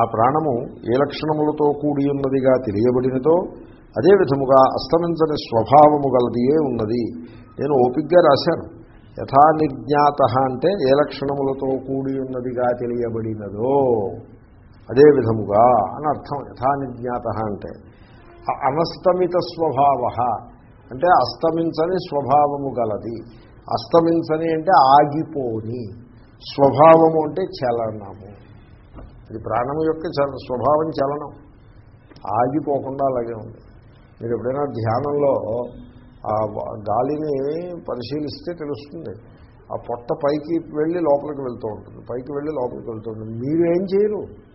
ఆ ప్రాణము ఏ లక్షణములతో కూడి ఉన్నదిగా తెలియబడినదో అదే విధముగా అస్తమించని స్వభావము గలదియే ఉన్నది. నేను ఓపిక్గా రాశాను. యథా నిర్జ్ఞాత అంటే ఏ లక్షణములతో కూడి ఉన్నదిగా తెలియబడినదో అదే విధముగా అని అర్థం. యథా నిర్జ్ఞాత అంటే అనస్తమిత స్వభావ అంటే అస్తమించని స్వభావము గలది. అస్తమించని అంటే ఆగిపోని. స్వభావము అంటే చలనము. ఇది ప్రాణము యొక్క స్వభావం చలనం. ఆగిపోకుండా అలాగే ఉంది. మీరు ఎప్పుడైనా ధ్యానంలో ఆ గాలిని పరిశీలిస్తే తెలుస్తుంది. ఆ పొట్ట పైకి వెళ్ళి లోపలికి వెళ్తూ ఉంటుంది. పైకి వెళ్ళి లోపలికి వెళ్తూ ఉంటుంది. మీరు ఏం చేయరు.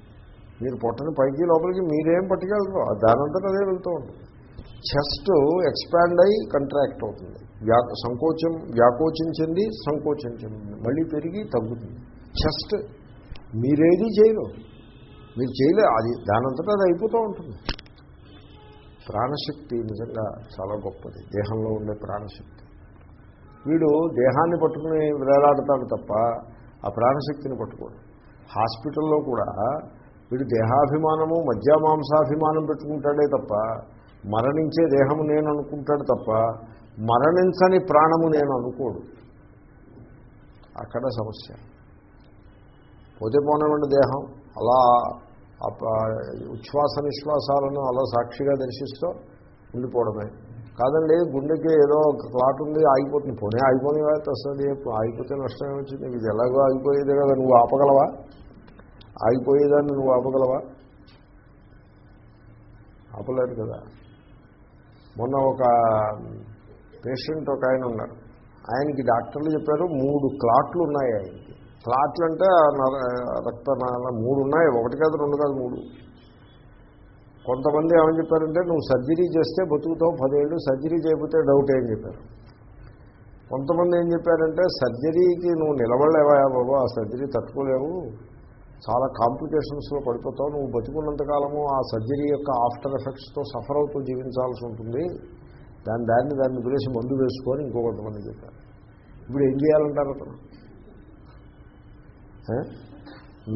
మీరు పొట్టని పైకి లోపలికి మీరేం పట్టుకెళ్తారు దానంతటా అదే వెళ్తూ ఉంటుంది. చెస్ట్ ఎక్స్పాండ్ అయ్యి కంట్రాక్ట్ అవుతుంది. వ్యా సంకోచం వ్యాకోచించింది సంకోచించింది. మళ్ళీ పెరిగి తగ్గుతుంది. చెస్ట్ మీరేది చేయరు. మీరు చేయలే అది దానంతటా అది అయిపోతూ ఉంటుంది. ప్రాణశక్తి నిజంగా చాలా గొప్పది. దేహంలో ఉండే ప్రాణశక్తి. వీడు దేహాన్ని పట్టుకుని వేలాడతాడు తప్ప ఆ ప్రాణశక్తిని పట్టుకోడు. హాస్పిటల్లో కూడా వీడు దేహాభిమానము మధ్య మాంసాభిమానం పెట్టుకుంటాడే తప్ప మరణించే దేహము నేను అనుకుంటాడు తప్ప మరణించని ప్రాణము నేను అనుకోడు. అక్కడ సమస్య. పోతే పోనివ్వండి దేహం. అలా ఉచ్ఛ్వాస నిశ్వాసాలను అలా సాక్షిగా దర్శిస్తూ ఉండిపోవడమే. కాదండి గుండెకి ఏదో ఒక క్లాట్ ఉంది ఆగిపోతుంది. పోనీ ఆగిపోని వస్తుంది ఆగిపోతే నష్టం ఏమొచ్చింది? ఇది ఎలాగో ఆగిపోయేది కదా నువ్వు ఆపగలవా? ఆగిపోయేదాన్ని నువ్వు ఆపగలవా? ఆపలేదు కదా. మొన్న ఒక పేషెంట్ ఒక ఆయన ఉన్నారు. ఆయనకి డాక్టర్లు చెప్పారు మూడు క్లాట్లు ఉన్నాయి ఆయనకి. క్లాట్లు అంటే ఆ రక్తనాళ మూడు ఉన్నాయి. ఒకటి కాదు రెండు కాదు మూడు. కొంతమంది ఏమని చెప్పారంటే నువ్వు సర్జరీ చేస్తే బతుకుతావు పదేళ్ళు సర్జరీ చేయకపోతే డౌట్ ఏం చెప్పారు. కొంతమంది ఏం చెప్పారంటే సర్జరీకి నువ్వు నిలబడలేవా బాబు? ఆ సర్జరీ తట్టుకోలేవు. చాలా కాంప్లికేషన్స్లో పడిపోతావు. నువ్వు బతుకున్నంతకాలము ఆ సర్జరీ యొక్క ఆఫ్టర్ ఎఫెక్ట్స్తో సఫర్ అవుతూ జీవించాల్సి ఉంటుంది. దాని దాన్ని దాన్ని గురించి మందు వేసుకొని ఇంకో కొంతమంది చెప్పారు. ఇప్పుడు ఏం చేయాలంటారు అతను?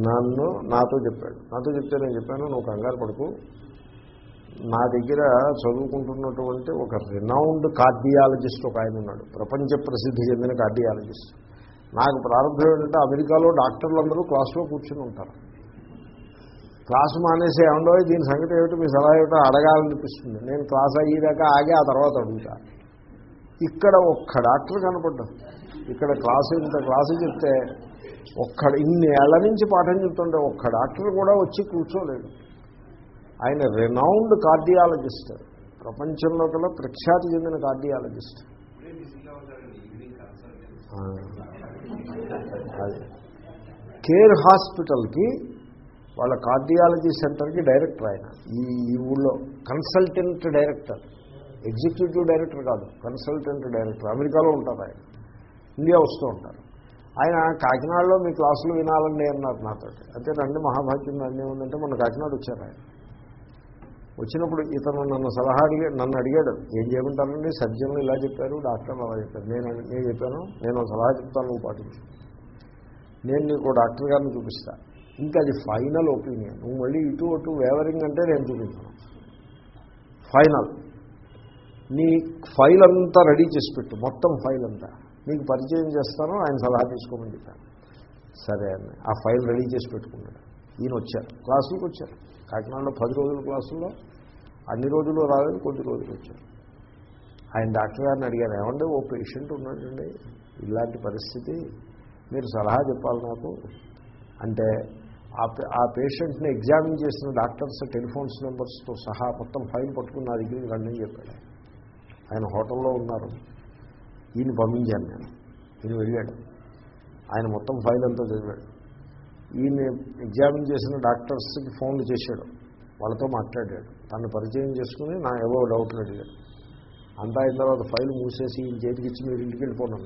నన్ను నాతో చెప్పాడు. నాతో చెప్తే నేను చెప్పాను నువ్వు కంగారు పడుకు. నా దగ్గర చదువుకుంటున్నటువంటి ఒక రినౌండ్ కార్డియాలజిస్ట్ ఒక ఆయన ఉన్నాడు. ప్రపంచ ప్రసిద్ధి చెందిన కార్డియాలజిస్ట్ నాకు ప్రారంభం ఏంటంటే అమెరికాలో డాక్టర్లు అందరూ క్లాసులో కూర్చుని ఉంటారు. క్లాసు మానేసి ఏమండో దీని సంగతి ఏమిటి మీ సలహా ఏమిటో అడగాలనిపిస్తుంది. నేను క్లాస్ అయ్యేదాకా ఆగి ఆ తర్వాత అడుగుతా. ఇక్కడ ఒక్క డాక్టర్ కనపడ్డా ఇక్కడ క్లాసు ఇంత క్లాసు చెప్తే ఒక్క ఇన్ని ఏళ్ళ నుంచి పాఠం చెప్తుంటే ఒక్క డాక్టర్ కూడా వచ్చి కూర్చోలేడు ఆయన రెనౌండ్ కార్డియాలజిస్ట్ ప్రపంచంలో కల్లా ప్రఖ్యాతి చెందిన కార్డియాలజిస్ట్ కేర్ హాస్పిటల్కి వాళ్ళ కార్డియాలజీ సెంటర్కి డైరెక్టర్ ఆయన. ఈ ఈ ఊళ్ళో కన్సల్టెంట్ డైరెక్టర్ ఎగ్జిక్యూటివ్ డైరెక్టర్ కాదు కన్సల్టెంట్ డైరెక్టర్ అమెరికాలో ఉంటారు ఆయన. ఇండియా వస్తూ ఉంటారు. ఆయన కాకినాడలో మీ క్లాసులు వినాలండి అన్నారు నాతో అయితే రండి మహాభాగ్యం అన్నీ ఉందంటే మొన్న కాకినాడ వచ్చారు ఆయన. వచ్చినప్పుడు ఇతను నన్ను సలహా అడిగి నన్ను అడిగాడు ఏం చేయమంటానండి సర్జన్లు ఇలా చెప్పారు డాక్టర్లు అలా చెప్పారు. నేను నేను చెప్పాను నేను సలహా చెప్తాను నువ్వు పాటించు. నేను నీకు డాక్టర్ గారిని చూపిస్తా. ఇంకా అది ఫైనల్ ఒపీనియన్. నువ్వు మళ్ళీ ఇటు అటు వేవరింగ్ అంటే నేను చూపించాను. ఫైనల్. నీ ఫైల్ అంతా రెడీ చేసి పెట్టు మొత్తం ఫైల్ అంతా. మీకు పరిచయం చేస్తాను ఆయన సలహా తీసుకోమని చెప్పాను సరే అని ఆ ఫైల్ రెడీ చేసి పెట్టుకున్నాడు. ఈయన వచ్చారు. క్లాసులకు వచ్చారు. కాకినాడలో పది రోజుల క్లాసుల్లో అన్ని రోజులు రాలేదు కొద్ది రోజులు వచ్చారు. ఆయన డాక్టర్ గారిని అడిగారు ఏమంటే ఓ పేషెంట్ ఉన్నాడండి ఇలాంటి పరిస్థితి మీరు సలహా చెప్పాలి నాకు. అంటే ఆ పే- ఆ పేషెంట్ని ఎగ్జామిన్ చేసిన డాక్టర్స్ టెలిఫోన్స్ నెంబర్స్తో సహా మొత్తం ఫైల్ పట్టుకుని నా దగ్గరికి రండి చెప్పాడు. ఆయన హోటల్లో ఉన్నారు. ఈయన పంపించాను నేను. ఈయన వెళ్ళాడు. ఆయన మొత్తం ఫైల్ అంతా చదివాడు. ఈయన ఎగ్జామిన్ చేసిన డాక్టర్స్కి ఫోన్లు చేశాడు. వాళ్ళతో మాట్లాడాడు. తను పరిచయం చేసుకుని నా ఏవో డౌట్లు అడిగాడు. అంతా అయిన తర్వాత ఫైల్ మూసేసి ఈయన చేతికి ఇచ్చి మీరు ఇంటికి వెళ్ళిపోండి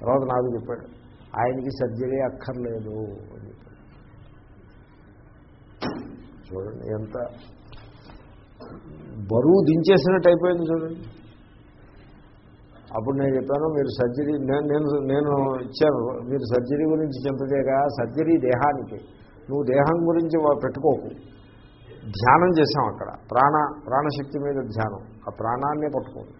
తర్వాత నాకు చెప్పాడు ఆయనకి సర్జరీ అక్కర్లేదు అని చెప్పాడు. చూడండి ఎంత బరువు దించేసినట్టు అయిపోయింది చూడండి. అప్పుడు నేను చెప్పాను మీరు సర్జరీ నేను నేను నేను ఇచ్చాను మీరు సర్జరీ గురించి చింత చేయగా సర్జరీ దేహానికి. నువ్వు దేహం గురించి పెట్టుకోకు. ధ్యానం చేసాం అక్కడ. ప్రాణ ప్రాణశక్తి మీద ధ్యానం. ఆ ప్రాణాన్నే పట్టుకోదు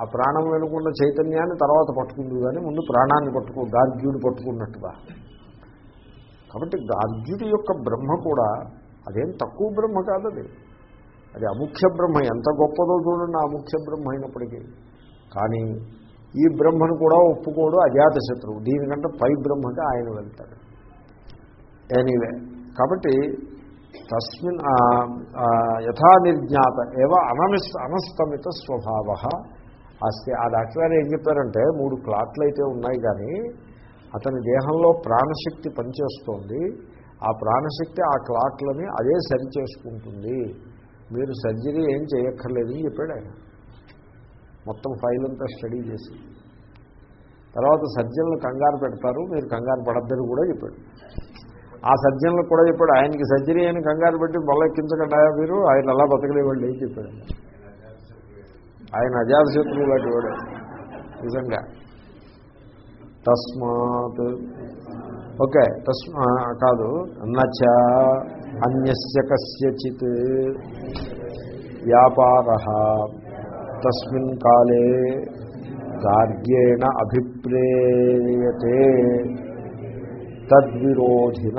ఆ ప్రాణం వెనుకున్న చైతన్యాన్ని తర్వాత పట్టుకుంది కానీ ముందు ప్రాణాన్ని పట్టుకో గార్గ్యుడు పట్టుకున్నట్టుగా కాబట్టి గార్గ్యుడి యొక్క బ్రహ్మ కూడా అదేం తక్కువ బ్రహ్మ కాదు అది అది అముఖ్య బ్రహ్మ. ఎంత గొప్పదో చూడండి ఆ ముఖ్య బ్రహ్మ అయినప్పటికీ. కానీ ఈ బ్రహ్మను కూడా ఒప్పుకోడు అజాతశత్రువు దీనికంటే పై బ్రహ్మకి ఆయన వెళ్తాడు. ఎనీవే కాబట్టి తస్మిన్ యథా నిర్జ్ఞాత ఏవ అనమిస్ అనస్తమిత స్వభావ అస్తే. ఆ డాక్టర్ గారు ఏం చెప్పారంటే మూడు క్లాట్లు అయితే ఉన్నాయి కానీ అతని దేహంలో ప్రాణశక్తి పనిచేస్తోంది. ఆ ప్రాణశక్తి ఆ క్లాట్లని అదే సరి చేసుకుంటుంది మీరు సర్జరీ ఏం చేయక్కర్లేదు అని చెప్పాడు ఆయన. మొత్తం ఫైల్ అంతా స్టడీ చేసి. తర్వాత సర్జన్లు కంగారు పెడతారు మీరు కంగారు పడద్దని కూడా చెప్పాడు. ఆ సర్జన్లకు కూడా చెప్పాడు ఆయనకి సర్జరీ అని కంగారు పెట్టి మొల్లెక్కించకుండా మీరు? ఆయన అలా బతకలేవాళ్ళు ఏం చెప్పాడు ఆయన అజాతశత్రువు లాంటి వాడు నిజంగా. తస్మాత్. ఓకే తస్మా కాదు నచ అన్యస్య కస్యచిత్. వ్యాపార. తస్మిన్ కాలే గార్గ్యేణ అభిప్రేయతే తద్విరోధిన.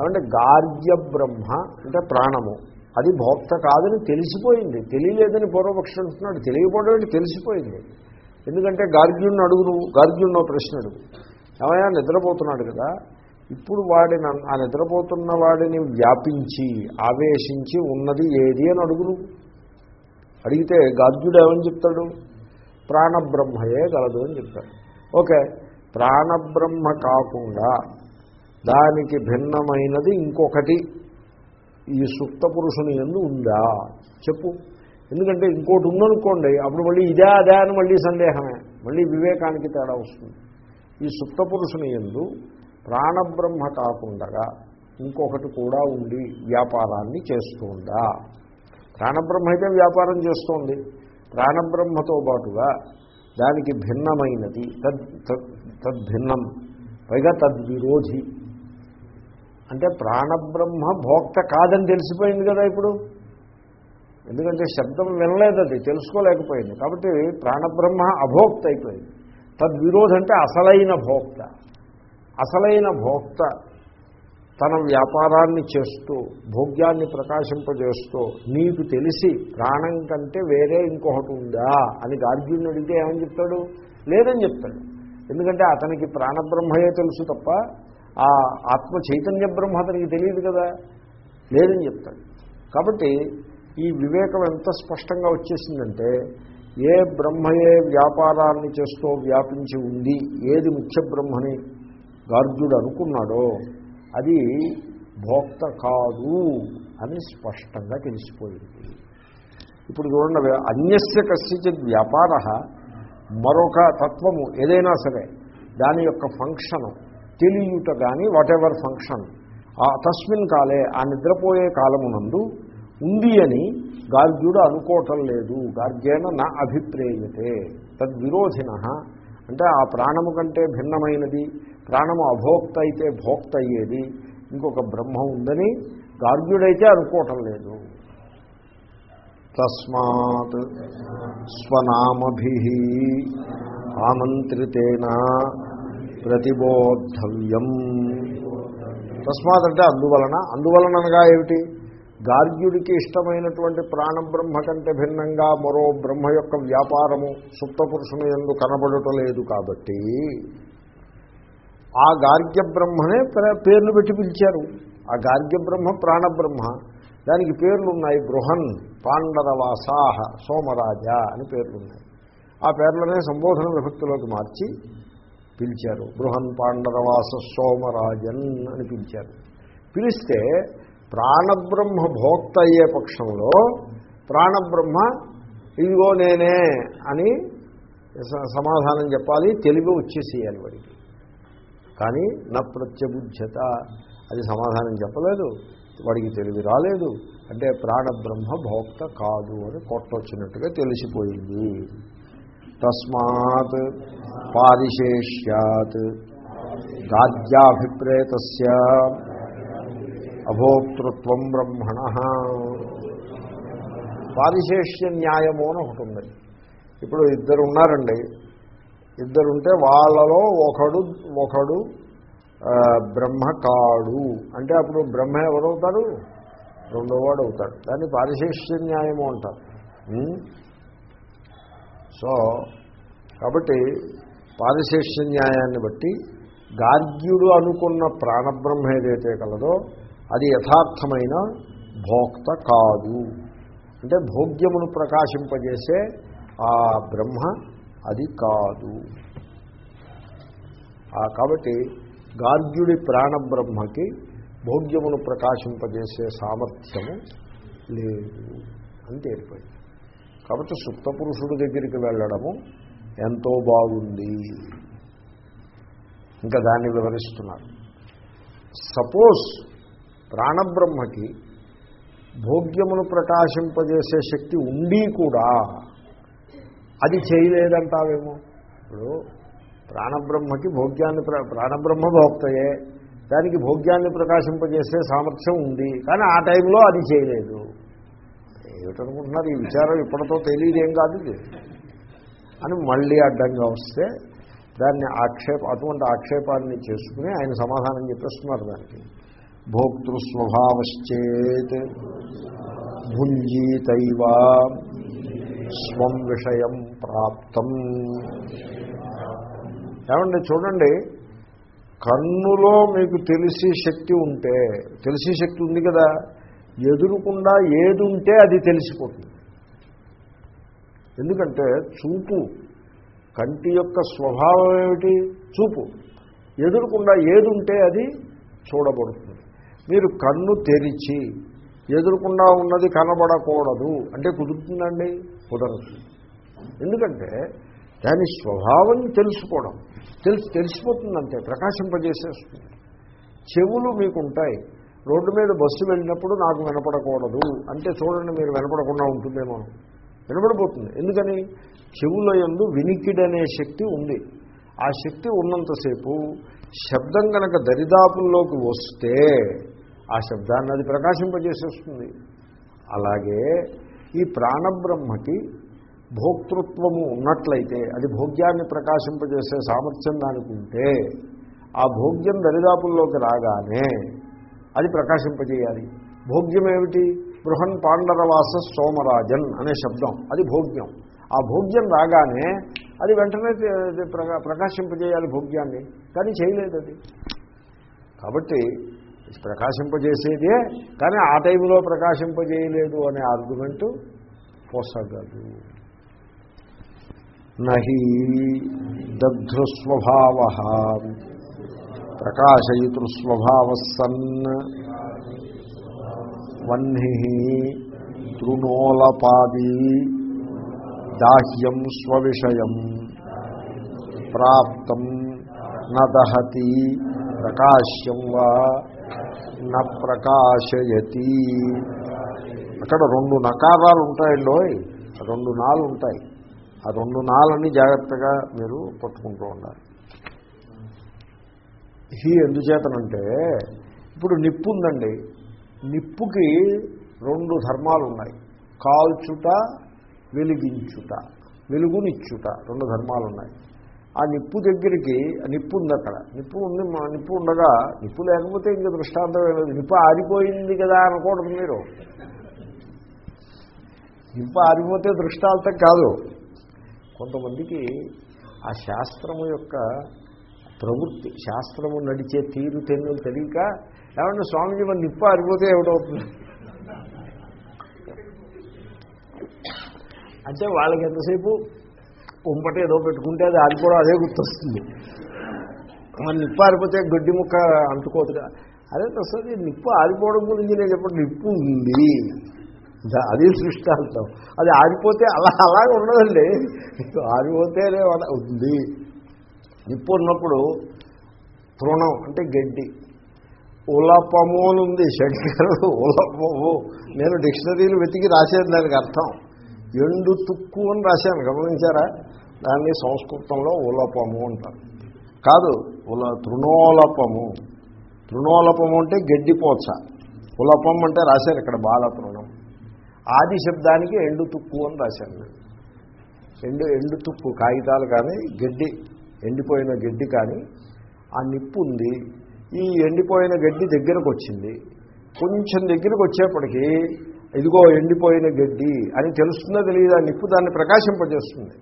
ఏమంటే గార్గ్య బ్రహ్మ అంటే ప్రాణము. అది భోక్త కాదని తెలిసిపోయింది. తెలియలేదని పూర్వపక్షం అంటున్నాడు. తెలియకపోవడం అంటే తెలిసిపోయింది. ఎందుకంటే గార్గ్యుడిని అడుగు నువ్వు ప్రశ్న అడుగు ఏమయ్యా నిద్రపోతున్నాడు కదా. ఇప్పుడు వాడిని ఆ నిద్రపోతున్న వాడిని వ్యాపించి ఆవేశించి ఉన్నది ఏది అని అడుగు నువ్వు అడిగితే గాద్యుడు ఏమని చెప్తాడు? ప్రాణబ్రహ్మయే గలదు అని చెప్తాడు. ఓకే ప్రాణబ్రహ్మ కాకుండా దానికి భిన్నమైనది ఇంకొకటి ఈ సుప్త పురుషుని ఎందు ఉందా? చెప్పు. ఎందుకంటే ఇంకోటి ఉందనుకోండి అప్పుడు మళ్ళీ ఇదే అదే అని మళ్ళీ సందేహమే. మళ్ళీ వివేకానికి తేడా వస్తుంది. ఈ సుప్త పురుషుని ఎందు ప్రాణబ్రహ్మ కాకుండా ఇంకొకటి కూడా ఉండి వ్యాపారాన్ని చేస్తుందా ప్రాణబ్రహ్మ అయితే వ్యాపారం చేస్తోంది. ప్రాణబ్రహ్మతో పాటుగా దానికి భిన్నమైనది తద్ తద్భిన్నం పైగా తద్విరోధి. అంటే ప్రాణబ్రహ్మ భోక్త కాదని తెలిసిపోయింది కదా ఇప్పుడు. ఎందుకంటే శబ్దం వినలేదు అది తెలుసుకోలేకపోయింది. కాబట్టి ప్రాణబ్రహ్మ అభోక్త అయిపోయింది తద్విరోధి అంటే అసలైన భోక్త. అసలైన భోక్త. తన వ్యాపారాన్ని చేస్తూ భోగ్యాన్ని ప్రకాశింపజేస్తూ నీకు తెలిసి ప్రాణం కంటే వేరే ఇంకొకటి ఉందా అని గార్గ్యుని అడిగితే ఏమని చెప్తాడు? లేదని చెప్తాడు. ఎందుకంటే అతనికి ప్రాణబ్రహ్మయే తెలుసు తప్ప ఆ ఆత్మ చైతన్య బ్రహ్మ అతనికి తెలియదు కదా. లేదని చెప్తాడు. కాబట్టి ఈ వివేకం ఎంత స్పష్టంగా వచ్చేసిందంటే ఏ బ్రహ్మయే వ్యాపారాన్ని చేస్తూ వ్యాపించి ఉంది ఏది ముఖ్య బ్రహ్మని గార్జుడు అనుకున్నాడో అది భోక్త కాదు అని స్పష్టంగా తెలిసిపోయింది. ఇప్పుడు చూడండి అన్యస్య కశ్చిత్ వ్యాపార మరొక తత్వము ఏదైనా సరే దాని యొక్క ఫంక్షను తెలియట కానీ వాట్ ఎవర్ ఫంక్షన్ ఆ తస్మిన్ కాలే ఆ నిద్రపోయే కాలమునందు ఉంది అని గార్గ్యుడు అనుకోవటం లేదు. గార్గ్యేన నా అభిప్రేయతే. తద్విరోధిన. అంటే ఆ ప్రాణము కంటే భిన్నమైనది. ప్రాణము అభోక్త అయితే భోక్త అయ్యేది ఇంకొక బ్రహ్మ ఉందని గార్గ్యుడైతే అనుకోవటం లేదు. తస్మాత్ స్వనామభి ఆమంత్రితేన ప్రతిబోద్ధవ్యం. తస్మాత్ అంటే అందువలన. అందువలన అనగా ఏమిటి? గార్గ్యుడికి ఇష్టమైనటువంటి ప్రాణబ్రహ్మ కంటే భిన్నంగా మరో బ్రహ్మ యొక్క వ్యాపారము సుప్తపురుషుని ఎందు కనబడటం లేదు కాబట్టి ఆ గార్గ్య బ్రహ్మనే పేర్లు పెట్టి పిలిచారు. ఆ గార్గ్య బ్రహ్మ ప్రాణబ్రహ్మ. దానికి పేర్లు ఉన్నాయి బృహన్ పాండరవాసాహ సోమరాజ అని పేర్లు ఉన్నాయి ఆ పేర్లనే సంబోధన విభక్తిలోకి మార్చి పిలిచారు. బృహన్ పాండరవాస సోమరాజన్ అని పిలిచారు. పిలిస్తే ప్రాణబ్రహ్మ భోక్త అయ్యే పక్షంలో ప్రాణబ్రహ్మ ఇదిగో నేనే అని స- సమాధానం చెప్పాలి. తెలివి వచ్చేసేయాలి వాడికి. కానీ నా ప్రత్యబుద్ధత అది సమాధానం చెప్పలేదు. వాడికి తెలివి రాలేదు. అంటే ప్రాణబ్రహ్మ భోక్త కాదు అని కొట్టొచ్చినట్టుగా తెలిసిపోయింది. తస్మాత్ పారిశేష్యాత్ గాద్యాభిప్రేత అభోక్తృత్వం బ్రహ్మణ. పారిశేష్య న్యాయము అని ఒకటి ఉంది. ఇప్పుడు ఇద్దరు ఉన్నారండి. ఇద్దరుంటే వాళ్ళలో ఒకడు ఒకడు బ్రహ్మ కాడు అంటే అప్పుడు బ్రహ్మ ఎవరవుతారు రెండోవాడు అవుతాడు దాన్ని పారిశేష్య న్యాయము అంటారు. సో కాబట్టి పారిశేష్య న్యాయాన్ని బట్టి గార్గ్యుడు అనుకున్న ప్రాణబ్రహ్మ ఏదైతే కలదో అది యథార్థమైన భోక్త కాదు. అంటే భోగ్యమును ప్రకాశింపజేసే ఆ బ్రహ్మ అది కాదు. ఆ కాబట్టి గార్గ్యుడి ప్రాణబ్రహ్మకి భోగ్యమును ప్రకాశింపజేసే సామర్థ్యము లేదు అని తేలిపోయింది. కాబట్టి సుప్త పురుషుడి దగ్గరికి వెళ్ళడము ఎంతో బాగుంది. ఇంకా దాన్ని వివరిస్తున్నారు. సపోజ్ ప్రాణబ్రహ్మకి భోగ్యమును ప్రకాశింపజేసే శక్తి ఉండి కూడా అది చేయలేదంటావేమో? ఇప్పుడు ప్రాణబ్రహ్మకి భోగ్యాన్ని ప్రాణబ్రహ్మ భోక్తయే దానికి భోగ్యాన్ని ప్రకాశింపజేసే సామర్థ్యం ఉంది. కానీ ఆ టైంలో అది చేయలేదు. ఏమిటనుకుంటున్నారు? ఈ విచారం ఇప్పటితో తెలియదేం కాదు ఇది. అని మళ్ళీ అడ్డంగా వస్తే దాన్ని ఆక్షేప అటువంటి ఆక్షేపాన్ని చేసుకుని ఆయన సమాధానం చెప్పేస్తున్నారు దానికి. భోక్తృస్వభావశ్చేత్ భుంజీతైవా స్వం విషయం ప్రాప్తం. ఏమండి చూడండి కన్నులో మీకు తెలిసి శక్తి ఉంటే తెలిసి శక్తి ఉంది కదా ఎదురుకుండా ఏది ఉంటే అది తెలిసిపోతుంది. ఎందుకంటే చూపు కంటి యొక్క స్వభావం ఏమిటి? చూపు. ఎదురుకుండా ఏది ఉంటే అది చూడబడుతుంది. మీరు కన్ను తెరిచి ఎదురుకుండా ఉన్నది కనబడకూడదు. అంటే కుదురుతుందండి? కుదరదు. ఎందుకంటే దాని స్వభావం తెలుసుకోవడం. తెలిసి తెలిసిపోతుందంటే ప్రకాశింపజేసేస్తుంది. చెవులు మీకు ఉంటాయి రోడ్డు మీద బస్సు వెళ్ళినప్పుడు నాకు వినపడకూడదు. అంటే చూడండి మీరు వినపడకుండా ఉంటుందేమో. వినపడిపోతుంది. ఎందుకని? చెవుల యందు వినికిడనే శక్తి ఉంది. ఆ శక్తి ఉన్నంతసేపు శబ్దం కనుక దరిదాపుల్లోకి వస్తే ఆ శబ్దాన్ని అది ప్రకాశింపజేసేస్తుంది. అలాగే ఈ ప్రాణబ్రహ్మకి భోక్తృత్వము ఉన్నట్లయితే అది భోగ్యాన్ని ప్రకాశింపజేసే సామర్థ్యం దానికి ఉంటే ఆ భోగ్యం దరిదాపుల్లోకి రాగానే అది ప్రకాశింపజేయాలి. భోగ్యం ఏమిటి బృహన్ పాండరవాస సోమరాజన్ అనే శబ్దం. అది భోగ్యం. ఆ భోగ్యం రాగానే అది వెంటనే ప్రకాశింపజేయాలి భోగ్యాన్ని. కానీ చేయలేదు అది కాబట్టి ప్రకాశింపజేసేదే కానీ ఆ టైంలో ప్రకాశింపజేయలేదు అనే ఆర్గ్యుమెంటు పోసగదు. నహి దగ్ధృస్వభావ ప్రకాశయితృస్వభావ సన్ వహ్ని తృణోలపాది దాహ్యం స్వవిషయం ప్రాప్తం నదహతి ప్రకాశ్యం వా న ప్రకాశయతి అక్కడ రెండు నకారాలు ఉంటాయండి ఓయ్. రెండు నాలు ఉంటాయి ఆ రెండు నాలని జాగ్రత్తగా మీరు పట్టుకుంటూ ఉండాలి. హీ ఎందుచేతనంటే ఇప్పుడు నిప్పు ఉందండి నిప్పుకి రెండు ధర్మాలు ఉన్నాయి కాల్చుట వెలిగించుట వెలుగునిచ్చుట రెండు ధర్మాలు ఉన్నాయి ఆ నిప్పు దగ్గరికి ఆ నిప్పు ఉంది అక్కడ నిప్పు ఉంది మా నిప్పు ఉండగా నిప్పు లేకపోతే ఇంక దృష్టాంతం లేదు. నిప్పు ఆరిపోయింది కదా అనకూడదు మీరు. నిప్పు ఆరిపోతే దృష్టాంతం కాదు. కొంతమందికి ఆ శాస్త్రము యొక్క ప్రవృత్తి శాస్త్రము నడిచే తీరు తెన్నులు తెలియక ఏమంటే స్వామిజీ మన నిప్పు ఆరిపోతే ఏమిటవుతుంది? అంటే వాళ్ళకి ఎంతసేపు ఉంపట ఏదో పెట్టుకుంటే అది ఆరిపోవడం అదే గుర్తొస్తుంది. మన నిప్పు ఆరిపోతే గడ్డి ముక్క అంటుకోదుగా అదే అసలు నిప్పు ఆరిపోవడం గురించి నేను చెప్పండి? నిప్పు ఉంది. దా- అది సృష్టాంతం. అది ఆరిపోతే అలా అలాగే ఉండదండి. ఆరిపోతేనే ఉంది. నిప్పు ఉన్నప్పుడు తృణం అంటే గడ్డి. ఉలపము అని ఉంది. శంకరుడు ఉలపము. నేను డిక్షనరీలు వెతికి రాసేది దానికి అర్థం. ఎండు తుక్కు అని రాశాను. గమనించారా? దాన్ని సంస్కృతంలో ఉలపము అంటారు. కాదు ఉల తృణోలపము. తృణోలపము అంటే గడ్డిపోచ ఉలపం అంటే రాశారు ఇక్కడ బాల తృణం ఆది శబ్దానికి ఎండు తుక్కు అని రాశాను నేను ఎండు ఎండు తుక్కు కాగితాలు కానీ గడ్డి ఎండిపోయిన గడ్డి కానీ ఆ నిప్పు ఉంది. ఈ ఎండిపోయిన గడ్డి దగ్గరకు వచ్చింది. కొంచెం దగ్గరకు వచ్చేప్పటికీ ఇదిగో ఎండిపోయిన గడ్డి అని తెలుస్తుందో తెలియదు? ఆ నిప్పు దాన్ని ప్రకాశింపజేస్తుంది.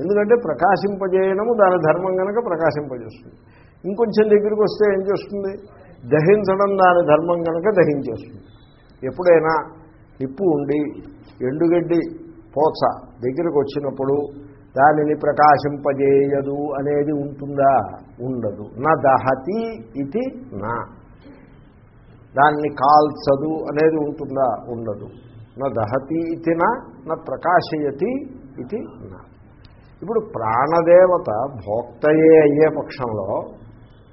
ఎందుకంటే ప్రకాశింపజేయడము దాని ధర్మం కనుక ప్రకాశింపజేస్తుంది. ఇంకొంచెం దగ్గరికి వస్తే ఏం చేస్తుంది? దహించడం దాని ధర్మం కనుక దహించేస్తుంది. ఎప్పుడైనా నిప్పు ఉండి ఎండుగడ్డి పోచ దగ్గరికి వచ్చినప్పుడు దానిని ప్రకాశింపజేయదు అనేది ఉంటుందా? ఉండదు. నా దహతి ఇది నా. దాన్ని కాల్చదు అనేది ఉంటుందా? ఉండదు. నా దహతి ఇది నా నా ప్రకాశయతి ఇది నా. ఇప్పుడు ప్రాణదేవత భోక్తయే అయ్యే పక్షంలో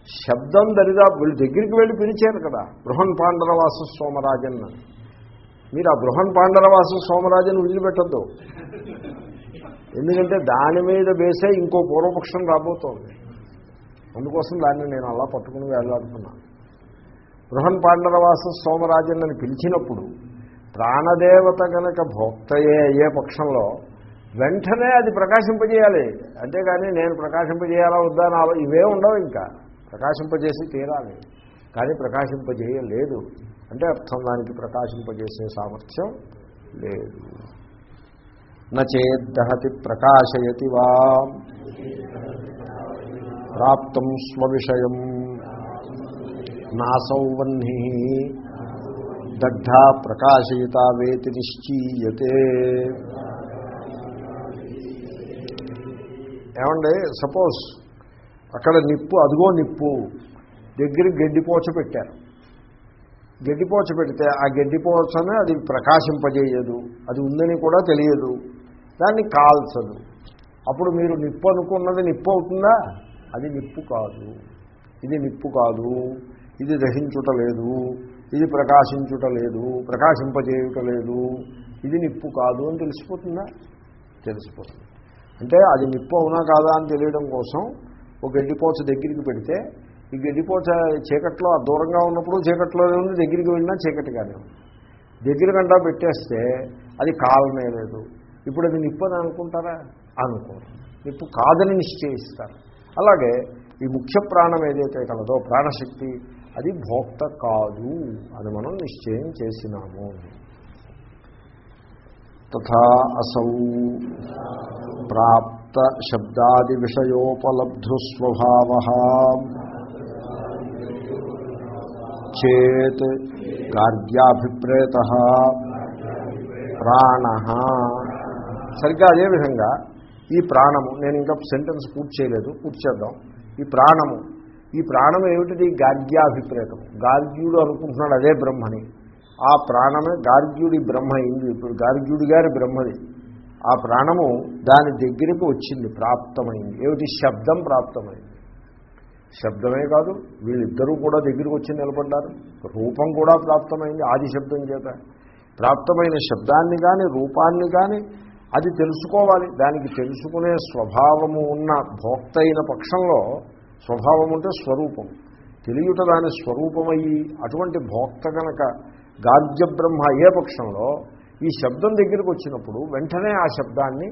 శబ్దం దరిదా వీళ్ళు దగ్గరికి వెళ్ళి పిలిచారు కదా బృహన్ పాండరవాస సోమరాజన్ అని. మీరు ఆ బృహన్ పాండరవాస సోమరాజన్ వదిలిపెట్టద్దు. ఎందుకంటే దాని మీద వేసే ఇంకో పూర్వపక్షం రాబోతోంది. అందుకోసం దాన్ని నేను అలా పట్టుకుని వెళ్ళాడుతున్నాను బృహన్ పాండరవాస సోమరాజన్ అని పిలిచినప్పుడు ప్రాణదేవత గనక భోక్తయే అయ్యే పక్షంలో వెంటనే అది ప్రకాశింపజేయాలి. అంతేగాని నేను ప్రకాశింపజేయాలా వద్దా ఇవే ఉండవు ఇంకా. ప్రకాశింపజేసి తీరాలి. కానీ ప్రకాశింపజేయలేదు. అంటే అర్థం దానికి ప్రకాశింపజేసే సామర్థ్యం లేదు. నచేద్దహతి ప్రకాశయతి వా. ప్రాప్తం స్వవిషయం. నాసౌవహ్ని దగ్ధా ప్రకాశయిత వేతి నిశ్చీయతే. ఏమండి సపోజ్ అక్కడ నిప్పు అదిగో నిప్పు దగ్గర గడ్డిపోచ పెట్టారు. గడ్డిపోచ పెడితే ఆ గడ్డిపోచనే అది ప్రకాశింపజేయదు అది ఉందని కూడా తెలియదు. దాన్ని కాల్చదు. అప్పుడు మీరు నిప్పు అనుకున్నది నిప్పు అవుతుందా? అది నిప్పు కాదు. ఇది నిప్పు కాదు. ఇది దహించుట లేదు. ఇది ప్రకాశించుట లేదు. ప్రకాశింపజేయుట లేదు. ఇది నిప్పు కాదు అని తెలిసిపోతుందా? తెలిసిపోతుంది. అంటే అది నిప్పు అవునా కాదా అని తెలియడం కోసం ఒక గడ్డిపోచ దగ్గరికి పెడితే ఈ గడ్డిపోచ చీకట్లో దూరంగా ఉన్నప్పుడు చీకట్లో ఉంది దగ్గరికి వెళ్ళినా చీకటిగానే ఉంది. దగ్గర కంటా పెట్టేస్తే అది కాలనే లేదు. ఇప్పుడు అది నిప్పు అని అనుకుంటారా? అనుకోరు. నిప్పు కాదని నిశ్చయిస్తారు. అలాగే ఈ ముఖ్య ప్రాణం ఏదైతే కలదో ప్రాణశక్తి అది భోక్త కాదు. అని మనం నిశ్చయం చేసినాము. తథా అసౌ. ప్రాప్త శబ్దాది విషయోపలబ్ధు చేత్ గార్గ్యాభిప్రేత ప్రాణ. సరిగ్గా అదేవిధంగా ఈ ప్రాణము నేను ఇంకా సెంటెన్స్ పూర్తి చేయలేదు పూర్తి చేద్దాం. ఈ ప్రాణము ఈ ప్రాణం ఏమిటిది? గార్గ్యాభిప్రేతం. గార్గ్యుడు అనుకుంటున్నాడు అదే బ్రహ్మని. ఆ ప్రాణమే గార్గ్యుడి బ్రహ్మ అయింది. ఇప్పుడు గార్గ్యుడి గారి బ్రహ్మది. ఆ ప్రాణము దాని దగ్గరకు వచ్చింది ప్రాప్తమైంది. ఏమిటి? శబ్దం ప్రాప్తమైంది. శబ్దమే కాదు వీళ్ళిద్దరూ కూడా దగ్గరికి వచ్చి నిలబడ్డారు. రూపం కూడా ప్రాప్తమైంది ఆది శబ్దం చేత. ప్రాప్తమైన శబ్దాన్ని కానీ రూపాన్ని కానీ అది తెలుసుకోవాలి. దానికి తెలుసుకునే స్వభావము ఉన్న భోక్త అయిన పక్షంలో స్వభావం అంటే స్వరూపం. తెలియట దాని స్వరూపమయ్యి అటువంటి భోక్త కనుక గార్జ్య బ్రహ్మ అయ్యే పక్షంలో ఈ శబ్దం దగ్గరికి వచ్చినప్పుడు వెంటనే ఆ శబ్దాన్ని